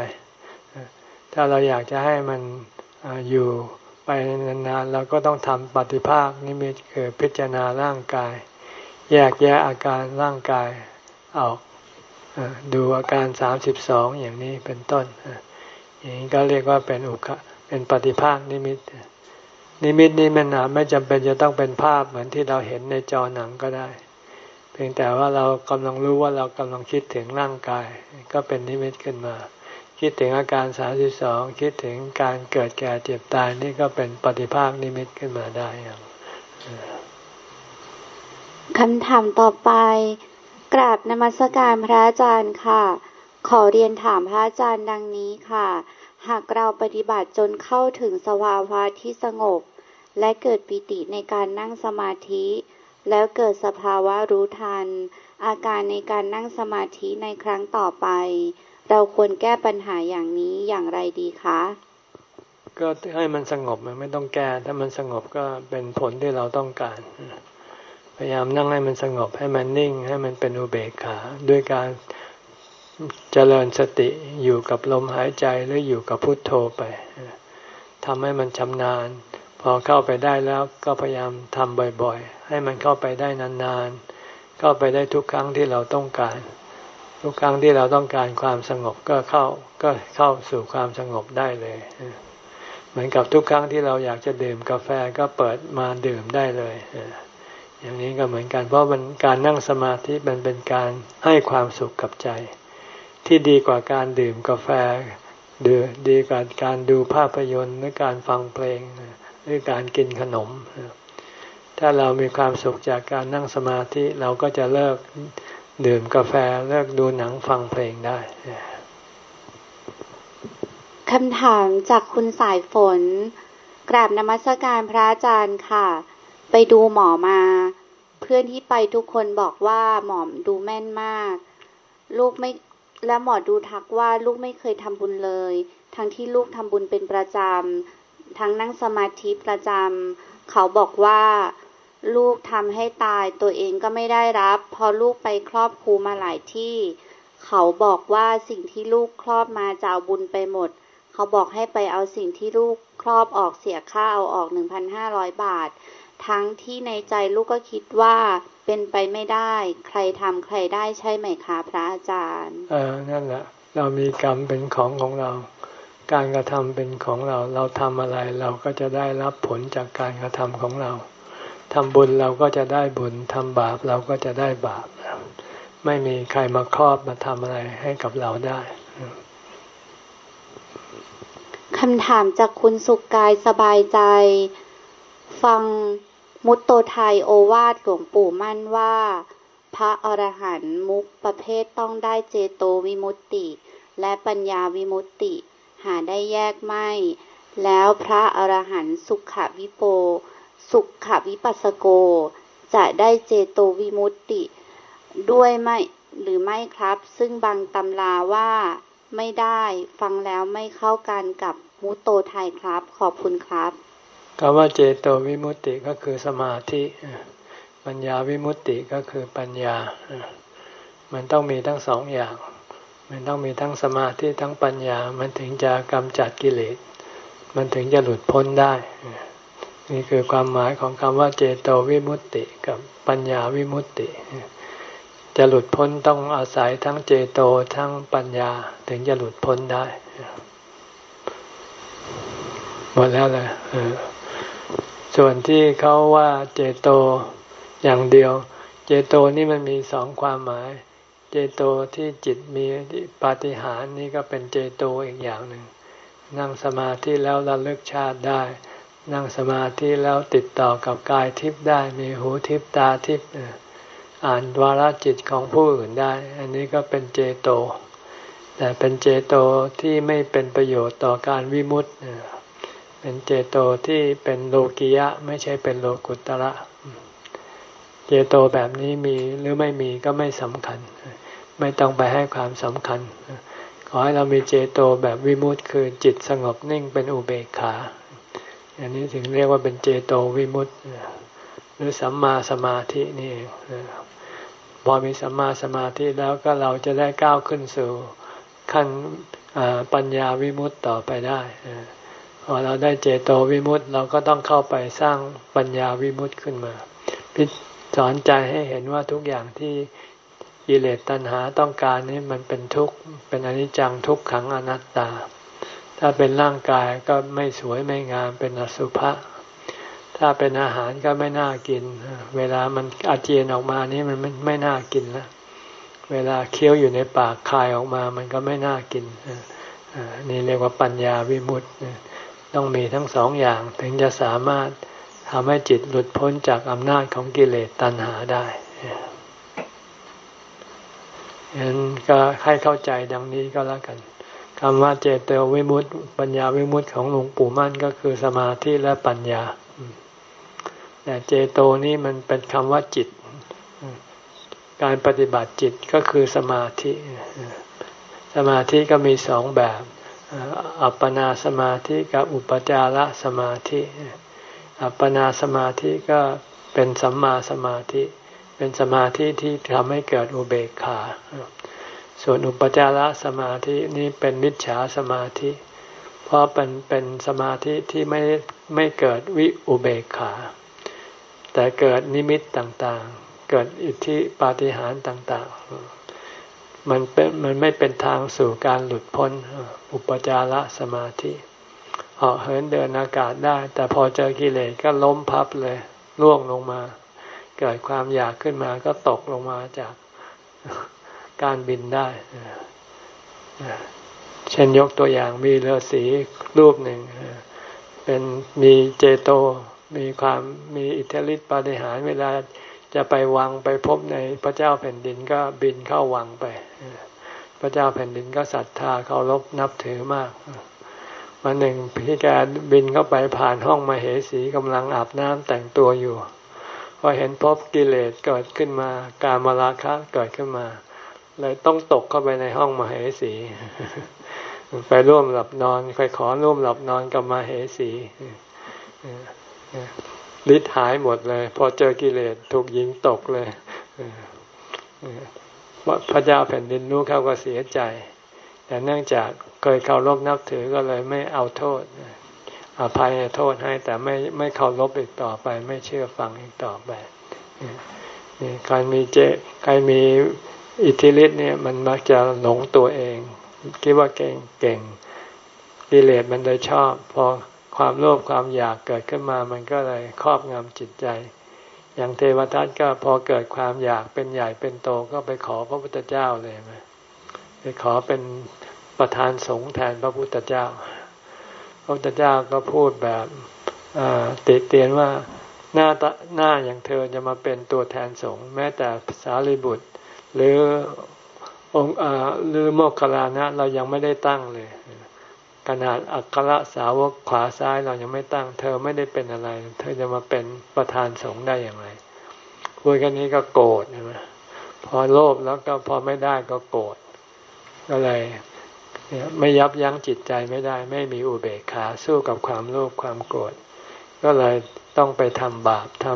ถ้าเราอยากจะให้มันอยู่ไปนานๆเราก็ต้องทำปฏิภาคนิมิตคือพิจารณาร่างกาย แยกแยะอาการร่างกายออกดูอาการสามสิบสองอย่างนี้เป็นต้นอย่างนี้ก็เรียกว่าเป็นอุค เป็นปฏิภาคนิมิต นิมิตนี้มันไม่จำเป็นจะต้องเป็นภาพเหมือนที่เราเห็นในจอหนังก็ได้ เพียงแต่ว่าเรากำลังรู้ว่าเรากำลังคิดถึงร่างกาย ก็เป็นนิมิตขึ้นมา คิดถึงอาการสาสิสองคิดถึงการเกิดแก่เจ็บตายนี่ก็เป็นปฏิภาคนิมิตขึ้นมาได้อย่างคำถามต่อไปกราบนมัสการพระอาจารย์ค่ะ ขอเรียนถามพระอาจารย์ดังนี้ค่ะ หากเราปฏิบัติจนเข้าถึงสภาวะที่สงบ และเกิดปิติในการนั่งสมาธิ แล้วเกิดสภาวะรู้ทัน อาการในการนั่งสมาธิในครั้งต่อไป เราควรแก้ปัญหาอย่างนี้อย่างไรดีคะ ก็ให้มันสงบมันไม่ต้องแก้ ถ้ามันสงบก็เป็นผลที่เราต้องการ พยายามนั่งให้มันสงบให้มันนิ่ง ให้มันเป็นอุเบกขาด้วยการ เจริญสติอยู่กับลมหายใจหรืออยู่กับพุทโธไปทำให้มันชำนาญ พอเข้าไปได้แล้วก็พยายามทำบ่อยๆ ให้มันเข้าไปได้นานๆ เข้าไปได้ทุกครั้งที่เราต้องการ ทุกครั้งที่เราต้องการความสงบก็เข้าก็เข้าสู่ความสงบได้เลยเหมือนกับทุกครั้งที่เราอยากจะดื่มกาแฟก็เปิดมาดื่มได้เลยอย่างนี้ก็เหมือนกันเพราะมันการนั่งสมาธิมันเป็นการให้ความสุขกับใจ ที่ดีกว่าการดื่มกาแฟดืดีกว่าการดูภาพยนตร์หรือการฟังเพลงหรือการกินขนม ถ้าเรามีความสุขจากการนั่งสมาธิเราก็จะเลิกดื่มกาแฟเลิกดูหนังฟังเพลงได้คำถามจากคุณสายฝน กราบนมัสการพระอาจารย์ค่ะ ไปดูหมอมา เพื่อนที่ไปทุกคนบอกว่าหมอดูแม่นมาก ลูกไม่ และหมอดูทักว่าลูกไม่เคยทำบุญเลย ทั้งที่ลูกทำบุญเป็นประจำ ทั้งนั่งสมาธิประจำ เขาบอกว่า ลูกทำให้ตายตัวเองก็ไม่ได้รับ พอลูกไปครอบครูมาหลายที่ เขาบอกว่าสิ่งที่ลูกครอบมาจะเอาบุญไปหมด เขาบอกให้ไปเอาสิ่งที่ลูกครอบออกเสียค่าเอาออกหนึ่งพันห้าร้อยบาท ทั้งที่ในใจลูกก็คิดว่าเป็นไปไม่ได้ ใครทำใครได้ใช่ไหมคะพระอาจารย์เออนั่นแหละเรามีกรรมเป็นของของเรา การกระทำเป็นของเรา เราทำอะไรเราก็จะได้รับผลจากการกระทำของเราทำบุญเราก็จะได้บุญทำบาปเราก็จะได้บาป ไม่มีใครมาครอบมาทำอะไรให้กับเราได้คำถามจากคุณสุขกายสบายใจ ฟัง มุตโตไทยโอวาทหลวงปู่มั่นว่า พระอรหันต์มุกประเภทต้องได้เจโตวิมุตติ และปัญญาวิมุตติ หาได้แยกไม่ แล้วพระอรหันต์สุขวิโป สุขวิปัสสโก จะได้เจโตวิมุตติ ด้วยไม่หรือไม่ครับ ซึ่งบางตำราว่าไม่ได้ฟังแล้วไม่เข้ากันกับมุตโตไทยครับ ขอบคุณครับ คำว่าเจโตวิมุตติก็คือสมาธิ ปัญญาวิมุตติก็คือปัญญา มันต้องมีทั้งสองอย่าง มันต้องมีทั้งสมาธิทั้งปัญญา มันถึงจะกำจัดกิเลส มันถึงจะหลุดพ้นได้ นี่คือความหมายของคำว่าเจโตวิมุตติกับปัญญาวิมุตติ จะหลุดพ้นต้องอาศัยทั้งเจโตทั้งปัญญาถึงจะหลุดพ้นได้ หมดแล้วเลย ส่วนที่เขาว่าเจโตอย่างเดียว เจโตนี่มันมีสองความหมาย เจโตที่จิตมีปาฏิหาริย์นี่ก็เป็นเจโตอีกอย่างหนึ่ง นั่งสมาธิแล้วระลึกชาติได้ นั่งสมาธิแล้วติดต่อกับกายทิพย์ได้ มีหูทิพย์ตาทิพย์อ่านวาระจิตของผู้อื่นได้ อันนี้ก็เป็นเจโต แต่เป็นเจโตที่ไม่เป็นประโยชน์ต่อการวิมุตติ เป็นเจโตที่เป็นโลกิยะ ไม่ใช่เป็นโลกุตระ เจโตแบบนี้มีหรือไม่มีก็ไม่สำคัญ ไม่ต้องไปให้ความสำคัญ ขอให้เรามีเจโตแบบวิมุตต์คือจิตสงบนิ่งเป็นอุเบกขาอันนี้ถึงเรียกว่าเป็นเจโตวิมุตต์หรือสัมมาสมาธินี่เองพอมีสัมมาสมาธิแล้วก็เราจะได้ก้าวขึ้นสู่ขั้นปัญญาวิมุตต์ต่อไปได้ พอเราได้เจโตวิมุตต์เราก็ต้องเข้าไปสร้างปัญญาวิมุตต์ขึ้นมา พิสอนใจให้เห็นว่าทุกอย่างที่กิเลสตัณหาต้องการนี่มันเป็นทุกข์เป็นอนิจจังทุกขังอนัตตา ถ้าเป็นร่างกายก็ไม่สวยไม่งามเป็นอสุภะถ้าเป็นอาหารก็ไม่น่ากิน เวลามันอาเจียนออกมานี่มันไม่ไม่น่ากินแล้วเวลาเคี้ยวอยู่ในปากคายออกมา มันก็ไม่น่ากินนี่เรียกว่าปัญญาวิมุตต์ ต้องมีทั้งสองอย่างถึงจะสามารถทำให้จิตหลุดพ้นจากอำนาจของกิเลสตัณหาได้ฉะนั้นก็ให้เข้าใจดังนี้ก็แล้วกันคำว่าเจโตวิมุตต์ปัญญาวิมุตต์ของหลวงปู่มั่นก็คือสมาธิและปัญญาแต่เจโตนี้มันเป็นคำว่าจิต การปฏิบัติจิตก็คือสมาธิ สมาธิก็มีสองแบบ อัปปนาสมาธิกับอุปจารสมาธิ อัปปนาสมาธิก็เป็นสัมมาสมาธิ เป็นสมาธิที่ทำให้เกิดอุเบกขา ส่วนอุปจารสมาธินี้เป็นมิจฉาสมาธิ เพราะเป็นเป็นสมาธิที่ไม่ไม่เกิดวิอุเบกขา แต่เกิดนิมิตต่างๆ เกิดอิทธิปาฏิหาริย์ต่างๆ มันเป็นมันไม่เป็นทางสู่การหลุดพ้นอุปจารสมาธิเหาะเหินเดินอากาศได้ แต่พอเจอกิเลสก็ล้มพับเลยล่วงลงมา เกิดความอยากขึ้นมาก็ตกลงมาจากการบินได้เช่นยกตัวอย่างมีฤาษีรูปหนึ่งเป็นมีเจโต มีความมีอิทธิฤทธิปาฏิหาริย์เวลาจะไปวังไปพบในพระเจ้าแผ่นดินก็บินเข้าวังไป พระเจ้าแผ่นดินก็ศรัทธาเคารพนับถือมากวันหนึ่งพี่แกบินเข้าไปผ่านห้องมาเหสีกำลังอาบน้ำแต่งตัวอยู่พอเห็นพบกิเลสเกิดขึ้นมา การมาราคะเกิดขึ้นมา เลยต้องตกเข้าไปในห้องมาเหสีไปร่วมหลับนอนไปขอร่วมหลับนอนกับมาเหสีฤทธิ์หายหมดเลย พอเจอกิเลสถูกยิงตกเลย พระเจ้าแผ่นดินรู้เขาก็เสียใจ แต่เนื่องจากเคยเคารพนับถือก็เลยไม่เอาโทษอภัยโทษให้แต่ไม่ไม่เคารพอีกต่อไป ไม่เชื่อฟังอีกต่อไปนี่การมีเจใครมีอิทธิฤทธิ์เนี่ยมันมักจะหลงตัวเอง คิดว่าเก่งเก่งกิเลสมันเลยชอบ พอความโลภความอยากเกิดขึ้นมามันก็เลยครอบงำจิตใจ อย่างเทวทัตก็พอเกิดความอยากเป็นใหญ่เป็นโตก็ไปขอพระพุทธเจ้าเลยไหมไปขอเป็นประธานสงฆ์แทนพระพุทธเจ้า พระพุทธเจ้าก็พูดแบบติเตียนว่าหน้าหน้าอย่างเธอจะมาเป็นตัวแทนสงฆ์แม้แต่สารีบุตร หรือองค์หรือโมกขลานะเรายังไม่ได้ตั้งเลย ขนาดอัครสาวกขวาซ้ายเรายังไม่ตั้ง เธอไม่ได้เป็นอะไร เธอจะมาเป็นประธานสงฆ์ได้อย่างไรพูดกันนี้ก็โกรธใช่ไหมพอโลภแล้วก็พอไม่ได้ก็โกรธก็เลยไม่ยับยั้งจิตใจไม่ได้ ไม่มีอุเบกขาสู้กับความโลภความโกรธก็เลยต้องไปทำบาปท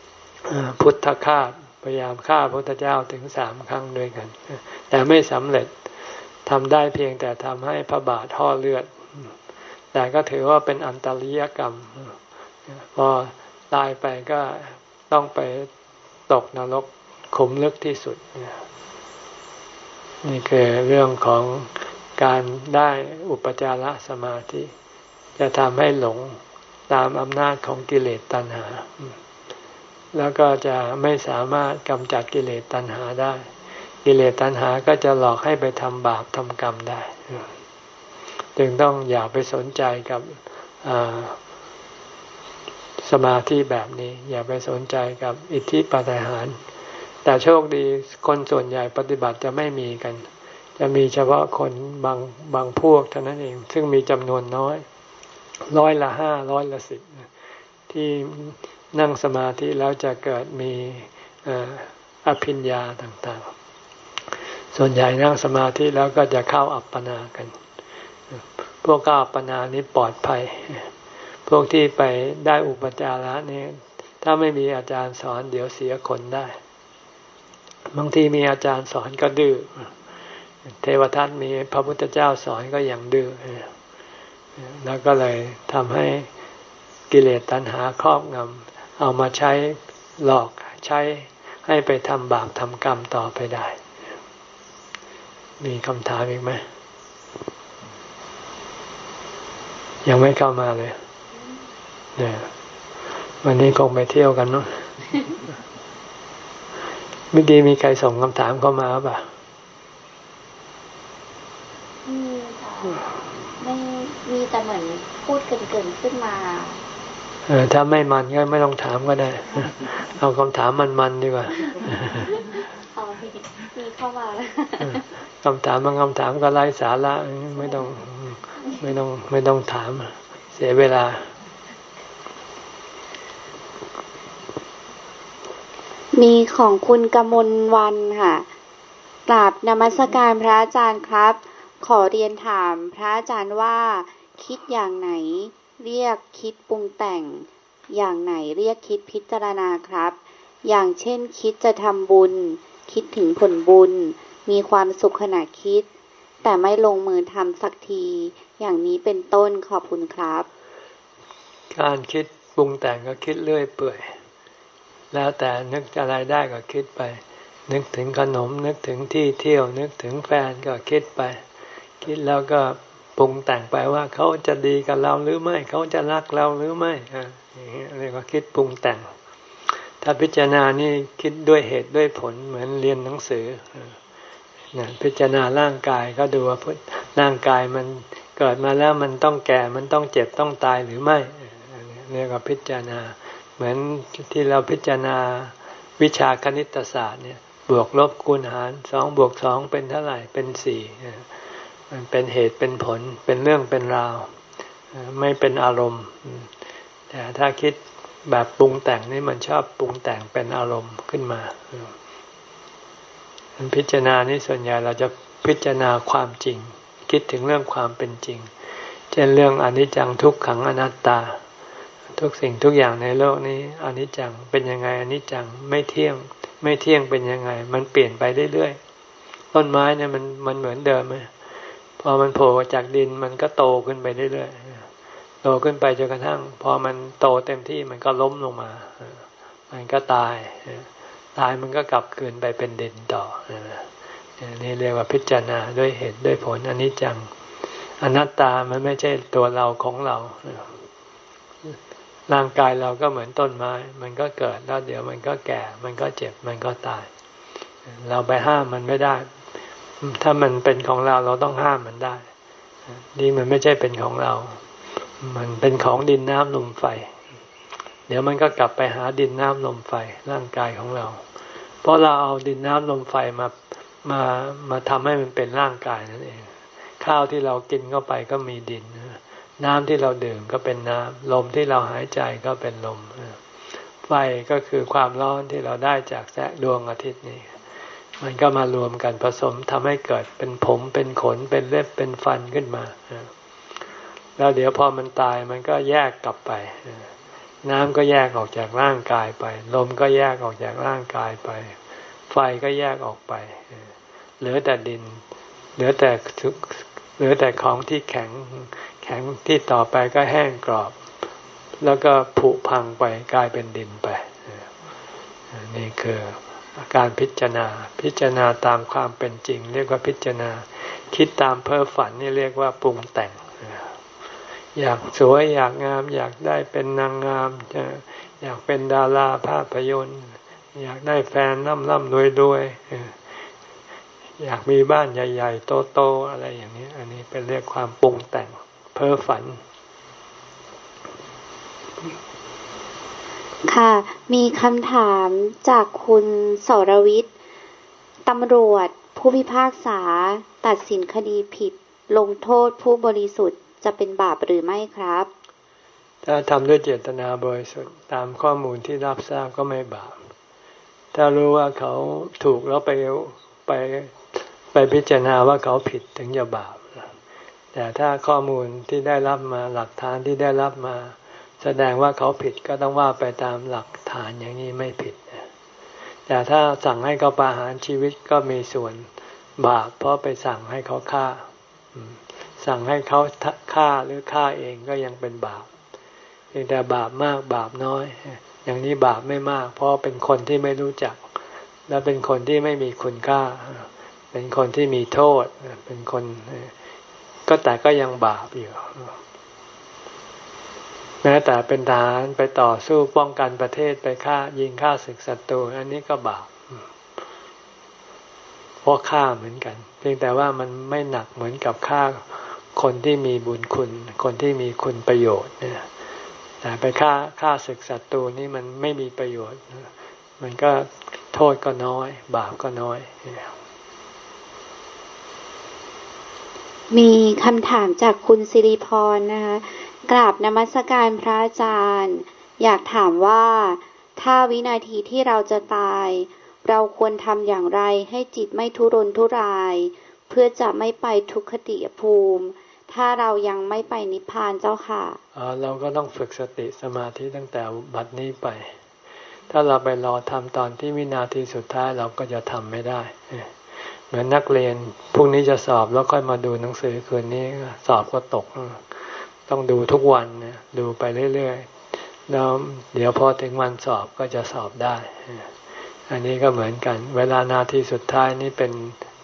ำพุทธฆาตพยายามฆ่าพระพุทธเจ้าถึงสามครั้งด้วยกัน แต่ไม่สำเร็จ ทำได้เพียงแต่ทำให้พระบาทห่อเลือด แต่ก็ถือว่าเป็นอันตริยกรรม พอตายไปก็ต้องไปตกนรกขุมลึกที่สุด นี่คือเรื่องของการได้อุปจารสมาธิ จะทำให้หลงตามอำนาจของกิเลสตัณหา แล้วก็จะไม่สามารถกำจัดกิเลสตัณหาได้ กิเลสตัณหาก็จะหลอกให้ไปทำบาปทำกรรมได้ จึงต้องอย่าไปสนใจกับสมาธิแบบนี้ อย่าไปสนใจกับอิทธิปาฏิหารแต่โชคดีคนส่วนใหญ่ปฏิบัติจะไม่มีกัน จะมีเฉพาะคนบางบางพวกเท่านั้นเอง ซึ่งมีจำนวนน้อย ร้อยละห้าร้อยละสิบที่นั่งสมาธิแล้วจะเกิดมีอภิญญาต่างๆ ส่วนใหญ่นั่งสมาธิแล้วก็จะเข้าอัปปนากัน พวกเข้าอัปปนานี้ปลอดภัย พวกที่ไปได้อุปจาระนี่ถ้าไม่มีอาจารย์สอนเดี๋ยวเสียคนได้ บางทีมีอาจารย์สอนก็ดื้อ เทวทัตมีพระพุทธเจ้าสอนก็ยังดื้อ แล้วก็เลยทำให้กิเลสตัณหาครอบงำเอามาใช้หลอกใช้ให้ไปทำบาปทำกรรมต่อไปได้ มีคำถามอีกไหม ยังไม่เข้ามาเลยเนี่ยวันนี้คงไปเที่ยวกันเนาะไม่ดีมีใครส่งคำถามเข้ามาป่ะมีค่ะไม่มีแต่เหมือนพูดเกินๆขึ้นมา เออถ้าไม่มันก็ไม่ต้องถามก็ได้ เอาคำถามมันๆดีกว่า มีเข้ามาคำถามบางคำถามก็ไร้สาระไม่ต้องไม่ต้องไม่ต้องถาม เสียเวลา มีของคุณกมลวันค่ะกราบนมัสการพระอาจารย์ครับ ขอเรียนถามพระอาจารย์ว่า คิดอย่างไหน เรียกคิดปรุงแต่ง อย่างไหนเรียกคิดพิจารณาครับ อย่างเช่นคิดจะทำบุญ คิดถึงผลบุญ มีความสุขขณะคิด แต่ไม่ลงมือทำสักที อย่างนี้เป็นต้นขอบคุณครับ การคิดปรุงแต่งก็คิดเรื่อยเปื่อย แล้วแต่นึกอะไรได้ก็คิดไป นึกถึงขนม นึกถึงที่เที่ยว นึกถึงแฟนก็คิดไป คิดแล้วก็ปรุงแต่งไปว่าเขาจะดีกับเราหรือไม่ เขาจะรักเราหรือไม่อ่าอย่างนี้เรียกว่าคิดปรุงแต่ง ถ้าพิจารณานี่คิดด้วยเหตุด้วยผลเหมือนเรียนหนังสือนะพิจารณาร่างกายก็ดูว่าร่างกายมันเกิดมาแล้วมันต้องแก่ มันต้องเจ็บต้องตายหรือไม่เรียกว่าพิจารณา เหมือนที่เราพิจารณาวิชาคณิตศาสตร์เนี่ย บวกลบคูณหารสองบวกสองเป็นเท่าไหร่เป็นสี่มันเป็นเหตุเป็นผลเป็นเรื่องเป็นราว ไม่เป็นอารมณ์ แต่ถ้าคิด แบบปรุงแต่งนี่มันชอบปรุงแต่งเป็นอารมณ์ขึ้นมาพิจารณานี่ส่วนใหญ่เราจะพิจารณาความจริง คิดถึงเรื่องความเป็นจริง เช่นเรื่องอนิจจังทุกขังอนัตตา ทุกสิ่งทุกอย่างในโลกนี้อนิจจังเป็นยังไงอนิจจังไม่เที่ยง ไม่เที่ยงเป็นยังไง มันเปลี่ยนไปเรื่อยๆต้นไม้เนี่ยมันมันเหมือนเดิมไหมพอมันโผล่จากดินมันก็โตขึ้นไปเรื่อยๆ โตขึ้นไปจนกระทั่ง พอมันโตเต็มที่มันก็ล้มลงมา มันก็ตาย ตายมันก็กลับคืนไปเป็นดินต่อนี่เรียกว่าพิจารณาด้วยเหตุด้วยผลอันนี้จังอนัตตามันไม่ใช่ตัวเราของเรา ร่างกายเราก็เหมือนต้นไม้ มันก็เกิดแล้วเดี๋ยวมันก็แก่ มันก็เจ็บ มันก็ตาย เราไปห้ามมันไม่ได้ ถ้ามันเป็นของเราเราต้องห้ามมันได้ นี่มันไม่ใช่เป็นของเรา มันเป็นของดินน้ำลมไฟ เดี๋ยวมันก็กลับไปหาดินน้ำลมไฟร่างกายของเรา เพราะเราเอาดินน้ำลมไฟมามามาทำให้มันเป็นร่างกายนั่นเอง ข้าวที่เรากินเข้าไปก็มีดิน น้ำที่เราดื่มก็เป็นน้ำลมที่เราหายใจก็เป็นลมไฟก็คือความร้อนที่เราได้จากแสงดวงอาทิตย์นี่มันก็มารวมกันผสมทำให้เกิดเป็นผมเป็นขนเป็นเล็บเป็นฟันขึ้นมา แล้วเดี๋ยวพอมันตายมันก็แยกกลับไป น้ำก็แยกออกจากร่างกายไป ลมก็แยกออกจากร่างกายไป ไฟก็แยกออกไป เหลือแต่ดิน เหลือแต่เหลือแต่ของที่แข็ง แข็งที่ต่อไปก็แห้งกรอบ แล้วก็ผุพังไปกลายเป็นดินไป นี่คือการพิจารณา พิจารณาตามความเป็นจริง เรียกว่าพิจารณา คิดตามเพ้อฝันนี่เรียกว่าปรุงแต่ง อยากสวยอยากงาม อยากได้เป็นนางงาม อยากเป็นดาราภาพยนตร์ อยากได้แฟนร่ำร่ำรวยรวยอยากมีบ้านใหญ่ ๆ โตๆอะไรอย่างนี้ อันนี้เป็นเรียกความปรุงแต่งเพ้อฝัน ค่ะ มีคำถามจากคุณสรวิทย์ตำรวจผู้พิพากษาตัดสินคดีผิด ลงโทษผู้บริสุทธิ์ จะเป็นบาปหรือไม่ครับ ถ้าทำด้วยเจตนาบริสุทธิ์ตามข้อมูลที่รับทราบก็ไม่บาป ถ้ารู้ว่าเขาถูกแล้วไปไปไปพิจารณาว่าเขาผิดถึงจะบาป แต่ถ้าข้อมูลที่ได้รับมาหลักฐานที่ได้รับมา แสดงว่าเขาผิดก็ต้องว่าไปตามหลักฐานอย่างนี้ไม่ผิด แต่ถ้าสั่งให้เขาประหารชีวิตก็มีส่วนบาปเพราะไปสั่งให้เขาฆ่า สั่งให้เขาฆ่าหรือฆ่าเองก็ยังเป็นบาปเพียงแต่บาปมากบาปน้อย อย่างนี้บาปไม่มาก เพราะเป็นคนที่ไม่รู้จัก แล้วเป็นคนที่ไม่มีคุณค่า เป็นคนที่มีโทษ เป็นคนก็แต่ก็ยังบาปอยู่แม้แต่เป็นทหารไปต่อสู้ป้องกันประเทศไปฆ่ายิงฆ่าศึกศัตรูอันนี้ก็บาปเพราะฆ่าเหมือนกัน เพียงแต่ว่ามันไม่หนักเหมือนกับฆ่า คนที่มีบุญคุณ คนที่มีคุณประโยชน์เนี่ยแต่ไปฆ่าฆ่าศึกศัตรูนี่มันไม่มีประโยชน์ มันก็โทษก็น้อย บาปก็น้อย มีคำถามจากคุณสิริพรนะคะกราบนมัสการพระอาจารย์ อยากถามว่า ถ้าวินาทีที่เราจะตาย เราควรทำอย่างไรให้จิตไม่ทุรนทุราย เพื่อจะไม่ไปทุกขติภูมิ ถ้าเรายังไม่ไปนิพพานเจ้าค่ะเราก็ต้องฝึกสติสมาธิตั้งแต่บัดนี้ไป ถ้าเราไปรอทำตอนที่วินาทีสุดท้ายเราก็จะทำไม่ได้ เหมือนนักเรียนพรุ่งนี้จะสอบแล้วค่อยมาดูหนังสือคืนนี้สอบก็ตก ต้องดูทุกวันดูไปเรื่อยๆแล้วเดี๋ยวพอถึงวันสอบก็จะสอบได้ อันนี้ก็เหมือนกัน เวลานาทีสุดท้ายนี่เป็น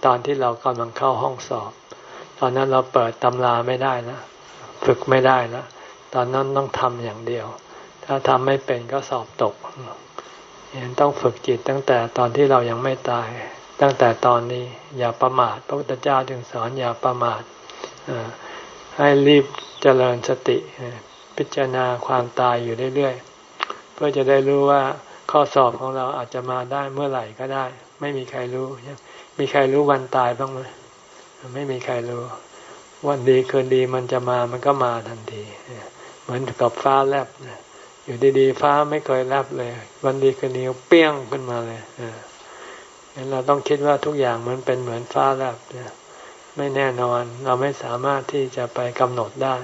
ตอนที่เรากำลังเข้าห้องสอบ ตอนนั้นเราเปิดตำราไม่ได้นะฝึกไม่ได้แล้วตอนนั้นต้องทำอย่างเดียว ถ้าทำไม่เป็นก็สอบตกยังต้องฝึกจิตตั้งแต่ตอนที่เรายังไม่ตาย ตั้งแต่ตอนนี้อย่าประมาทพระพุทธเจ้าจึงสอนอย่าประมาทให้รีบเจริญสติ พิจารณาความตายอยู่เรื่อยๆเพื่อจะได้รู้ว่าข้อสอบของเราอาจจะมาได้เมื่อไหร่ก็ได้ ไม่มีใครรู้ มีใครรู้วันตายบ้างไหม ไม่มีใครรู้ วันดีคืนดีมันจะมามันก็มาทันที เหมือนกับฟ้าแลบอยู่ดีๆ ฟ้าไม่เคยแลบเลย วันดีคืนดีเปี้ยงขึ้นมาเลยงั้นเราต้องคิดว่าทุกอย่างมันเป็นเหมือนฟ้าแลบนะไม่แน่นอน เราไม่สามารถที่จะไปกำหนดได้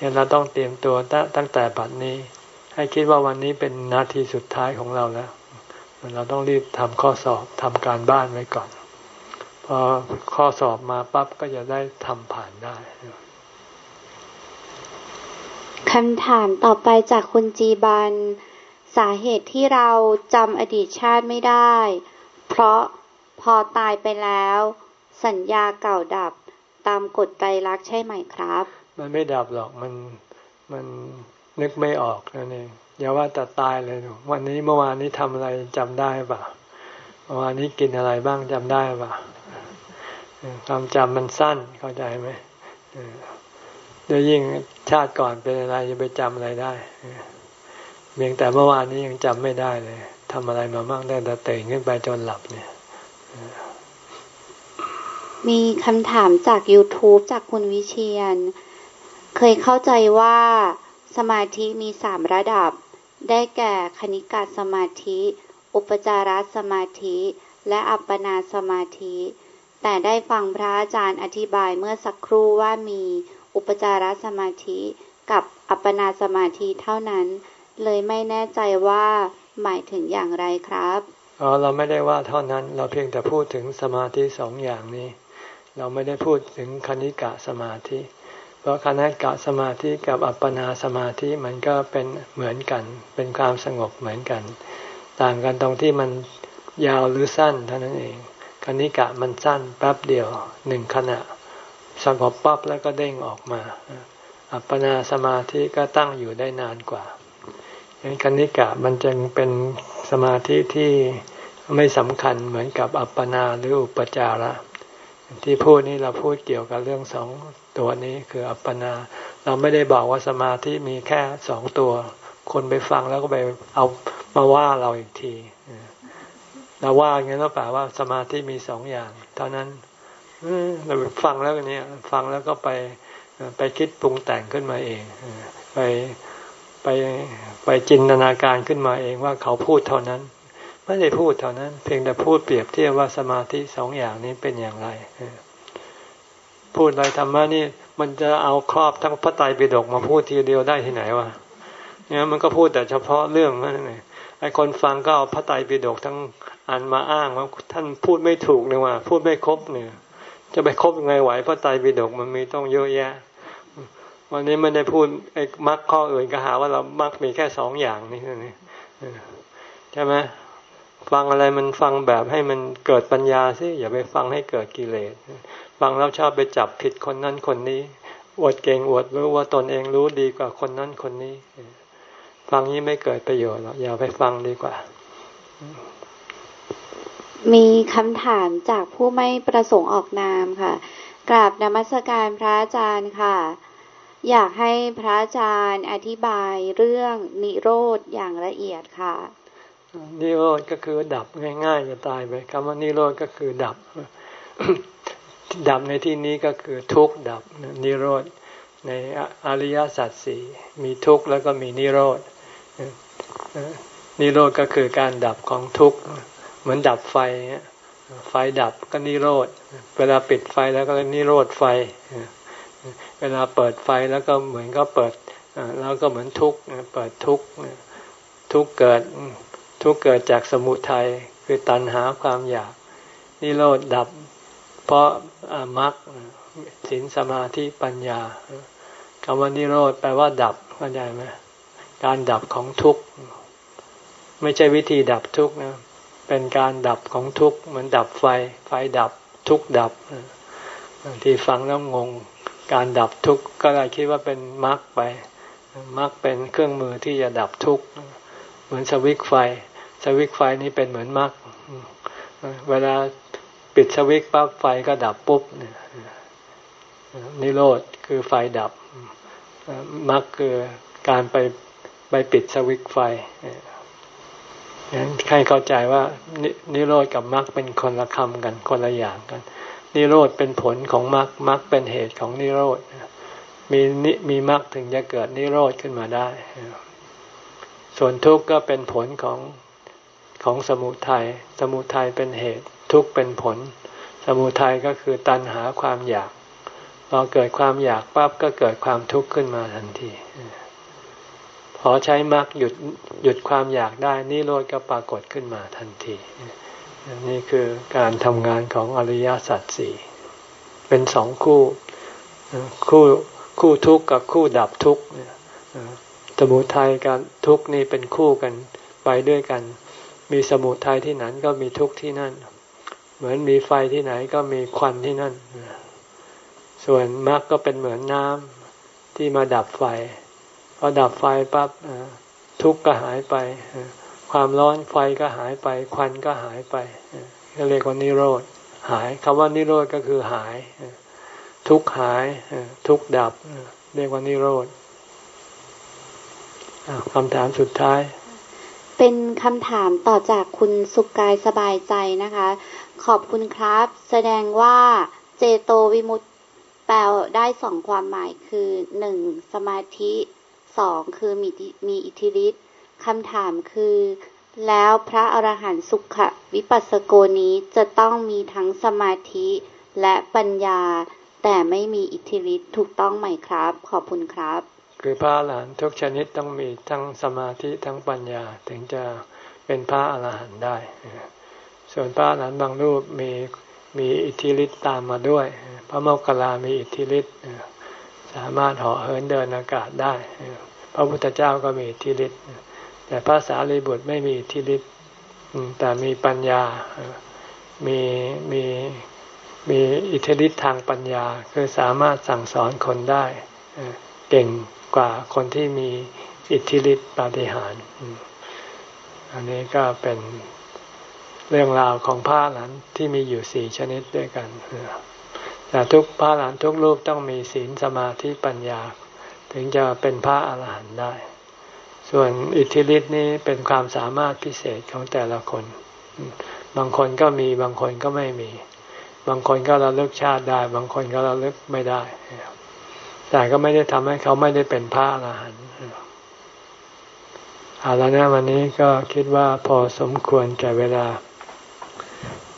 ยังเราต้องเตรียมตัวตั้งแต่บัดนี้ ให้คิดว่าวันนี้เป็นนาทีสุดท้ายของเราแล้วเราต้องรีบทำข้อสอบทำการบ้านไว้ก่อน พอข้อสอบมาปั๊บก็จะได้ทำผ่านได้คำถามต่อไปจากคุณจีบัน สาเหตุที่เราจำอดีตชาติไม่ได้ เพราะพอตายไปแล้ว สัญญาเก่าดับตามกฎใจรักใช่ไหมครับ มันไม่ดับหรอกมันมันนึกไม่ออกนั่นเองอย่าว่าแต่ตายเลยวันนี้เมื่อวานนี้ทำอะไรจำได้ปะเมื่อวานนี้กินอะไรบ้างจำได้ปะ ความจำมันสั้นเข้าใจไหมเดี๋ยวยิ่งชาติก่อนเป็นอะไรจะไปจำอะไรได้เพียงแต่เมื่อวานนี้ยังจำไม่ได้เลยทำอะไรมาบ้างได้แต่ตื่นขึ้นไปจนหลับเนี่ย มีคำถามจาก YouTube จากคุณวิเชียน เคยเข้าใจว่าสมาธิมีสามระดับ ได้แก่คณิกาสมาธิ อุปจารสมาธิ และอัปปนาสมาธิ แต่ได้ฟังพระอาจารย์อธิบายเมื่อสักครู่ว่ามีอุปจารสมาธิกับอัปปนาสมาธิเท่านั้น เลยไม่แน่ใจว่าหมายถึงอย่างไรครับอ๋อเราไม่ได้ว่าเท่านั้น เราเพียงแต่พูดถึงสมาธิสองอย่างนี้ เราไม่ได้พูดถึงคณิกะสมาธิ เพราะคณิกะสมาธิกับอัปปนาสมาธิมันก็เป็นเหมือนกัน เป็นความสงบเหมือนกัน ต่างกันตรงที่มันยาวหรือสั้นเท่านั้นเอง คณิกะมันสั้นแป๊บเดียวหนึ่งขณะสงบปั๊บแล้วก็เด้งออกมา อัปปนาสมาธิก็ตั้งอยู่ได้นานกว่าอย่างคณิกะมันจึงเป็นสมาธิที่ไม่สำคัญเหมือนกับอัปปนาหรืออุปจาระที่พูดนี้เราพูดเกี่ยวกับเรื่องสองตัวนี้คืออัปปนา เราไม่ได้บอกว่าสมาธิมีแค่สองตัว คนไปฟังแล้วก็ไปเอามาว่าเราอีกที เราว่าอย่างนี้แล้วแปลว่าสมาธิมีสองอย่าง เท่านั้นเราฟังแล้วนี้ฟังแล้วก็ไปไปคิดปรุงแต่งขึ้นมาเอง ไปไปไปจินตนาการขึ้นมาเองว่าเขาพูดเท่านั้น ไม่ได้พูดเท่านั้น เพียงแต่พูดเปรียบเทียบว่าสมาธิสองอย่างนี้เป็นอย่างไรพูดอะไรธรรมะนี่มันจะเอาครอบทั้งพระไตรปิฎกมาพูดทีเดียวได้ที่ไหนวะเนี่ยมันก็พูดแต่เฉพาะเรื่องนั่นเองไอ้คนฟังก็เอาพระไตรปิฎกทั้ง อันมาอ้างว่าท่านพูดไม่ถูกเลยว่า พูดไม่ครบเนี่ย จะไปครบยังไงไหวพระไตรปิฎกมันมีต้องเยอะแยะ วันนี้ไม่ได้พูดไอ้มรรคข้ออื่นก็หาว่าเรามรรคมีแค่สองอย่างนี่นี่ใช่ไหมฟังอะไรมันฟังแบบให้มันเกิดปัญญาสิอย่าไปฟังให้เกิดกิเลสฟังแล้วชอบไปจับผิดคนนั้นคนนี้อวดเก่งอวดรู้ว่าตนเองรู้ดีกว่าคนนั้นคนนี้ ฟังนี้ไม่เกิดประโยชน์หรอกอย่าไปฟังดีกว่า มีคำถามจากผู้ไม่ประสงค์ออกนามค่ะ กราบนมัสการพระอาจารย์ค่ะ อยากให้พระอาจารย์อธิบายเรื่องนิโรธอย่างละเอียดค่ะ นิโรธก็คือดับง่ายๆจะตายไปคำว่านิโรธก็คือดับ ดับในที่นี้ก็คือทุกข์ดับนิโรธในอริยสัจสี่มีทุกข์แล้วก็มีนิโรธนิโรธก็คือการดับของทุกข์ เหมือนดับไฟไฟดับก็นิโรธ เวลาปิดไฟแล้วก็นิโรธไฟ เวลาเปิดไฟแล้วก็เหมือนก็เปิดแล้วก็เหมือนทุกข์เปิดทุกข์ทุกข์เกิดทุกข์เกิดจากสมุทัยคือตัณหาความอยาก นิโรธดับ เพราะมรรคศีลสมาธิปัญญาคำว่านิโรธแปลว่าดับเข้าใจไหมการดับของทุกข์ ไม่ใช่วิธีดับทุกข์นะ เป็นการดับของทุกข์เหมือนดับไฟ ไฟดับทุกข์ดับบางทีฟังแล้วงง การดับทุกข์ก็เลยคิดว่าเป็นมรรคไปมรรคเป็นเครื่องมือที่จะดับทุกข์เหมือนสวิตไฟ สวิตไฟนี้เป็นเหมือนมรรคเวลาปิดสวิตปั๊บไฟก็ดับปุ๊บนิโรธคือไฟดับมรรคคือการไปไปปิดสวิตไฟ ให้เข้าใจว่านิโรธกับมรรคเป็นคนละคำกันคนละอย่างกัน นิโรธเป็นผลของมรรคมรรคเป็นเหตุของนิโรธมีนิมีมรรคถึงจะเกิดนิโรธขึ้นมาได้ ส่วนทุกข์ก็เป็นผลของของสมุทัยสมุทัยเป็นเหตุ ทุกข์เป็นผล สมุทัยก็คือตัณหาความอยากพอเกิดความอยากปั๊บก็เกิดความทุกข์ขึ้นมาทันที อใช้มรรคหยุดหยุดความอยากได้นิโรธก็ปรากฏขึ้นมาทันที นี่คือการทำงานของอริยสัจสี่เป็นสองคู่คู่คู่ทุกข์กับคู่ดับทุกข์สมุทัยกับทุกข์นี่เป็นคู่กันไปด้วยกัน มีสมุทัยที่ไหนก็มีทุกข์ที่นั่น เหมือนมีไฟที่ไหนก็มีควันที่นั่น ส่วนมรรคก็เป็นเหมือนน้ำที่มาดับไฟ พอดับไฟปั๊บทุกข์ก็หายไป ความร้อนไฟก็หายไป ควันก็หายไปก็เรียกว่านิโรธหายคำว่านิโรธก็คือหาย ทุกหายทุกดับ เรียกว่านิโรธคำถามสุดท้าย เป็นคำถามต่อจากคุณสุกกายสบายใจนะคะ ขอบคุณครับ แสดงว่าเจโตวิมุตต์แปลได้สองความหมายคือหนึ่งสมาธิ สองคือมีมีอิทธิฤทธิ์คำถามคือ แล้วพระอรหันต์สุขวิปัสสโกนี้จะต้องมีทั้งสมาธิและปัญญา แต่ไม่มีอิทธิฤทธิ์ถูกต้องไหมครับ ขอบคุณครับ คือพระอรหันต์ทุกชนิดต้องมีทั้งสมาธิทั้งปัญญาถึงจะเป็นพระอรหันต์ได้ ส่วนพระอรหันต์บางรูปมีมีอิทธิฤทธิ์ตามมาด้วย พระโมคคัลลามีอิทธิฤทธิ์ สามารถเหาะเหินเดินอากาศได้ พระพุทธเจ้าก็มีอิทธิฤทธิ์แต่พระสารีบุตรไม่มีอิทธิฤทธิ์แต่มีปัญญา มีมีมีอิทธิฤทธิ์ทางปัญญา คือสามารถสั่งสอนคนได้ เก่งกว่าคนที่มีอิทธิฤทธิ์ปาฏิหาริย์อันนี้ก็เป็นเรื่องราวของพระหลานที่มีอยู่สี่ชนิดด้วยกัน แต่ทุกพระอรหันต์ทุกรูปต้องมีศีลสมาธิปัญญา ถึงจะเป็นพระอรหันต์ได้ ส่วนอิทธิฤทธิ์นี้เป็นความสามารถพิเศษของแต่ละคน บางคนก็มีบางคนก็ไม่มี บางคนก็ระลึกชาติได้ บางคนก็ระลึกไม่ได้ แต่ก็ไม่ได้ทำให้เขาไม่ได้เป็นพระอรหันต์เอาละนะวันนี้ก็คิดว่าพอสมควรแก่เวลา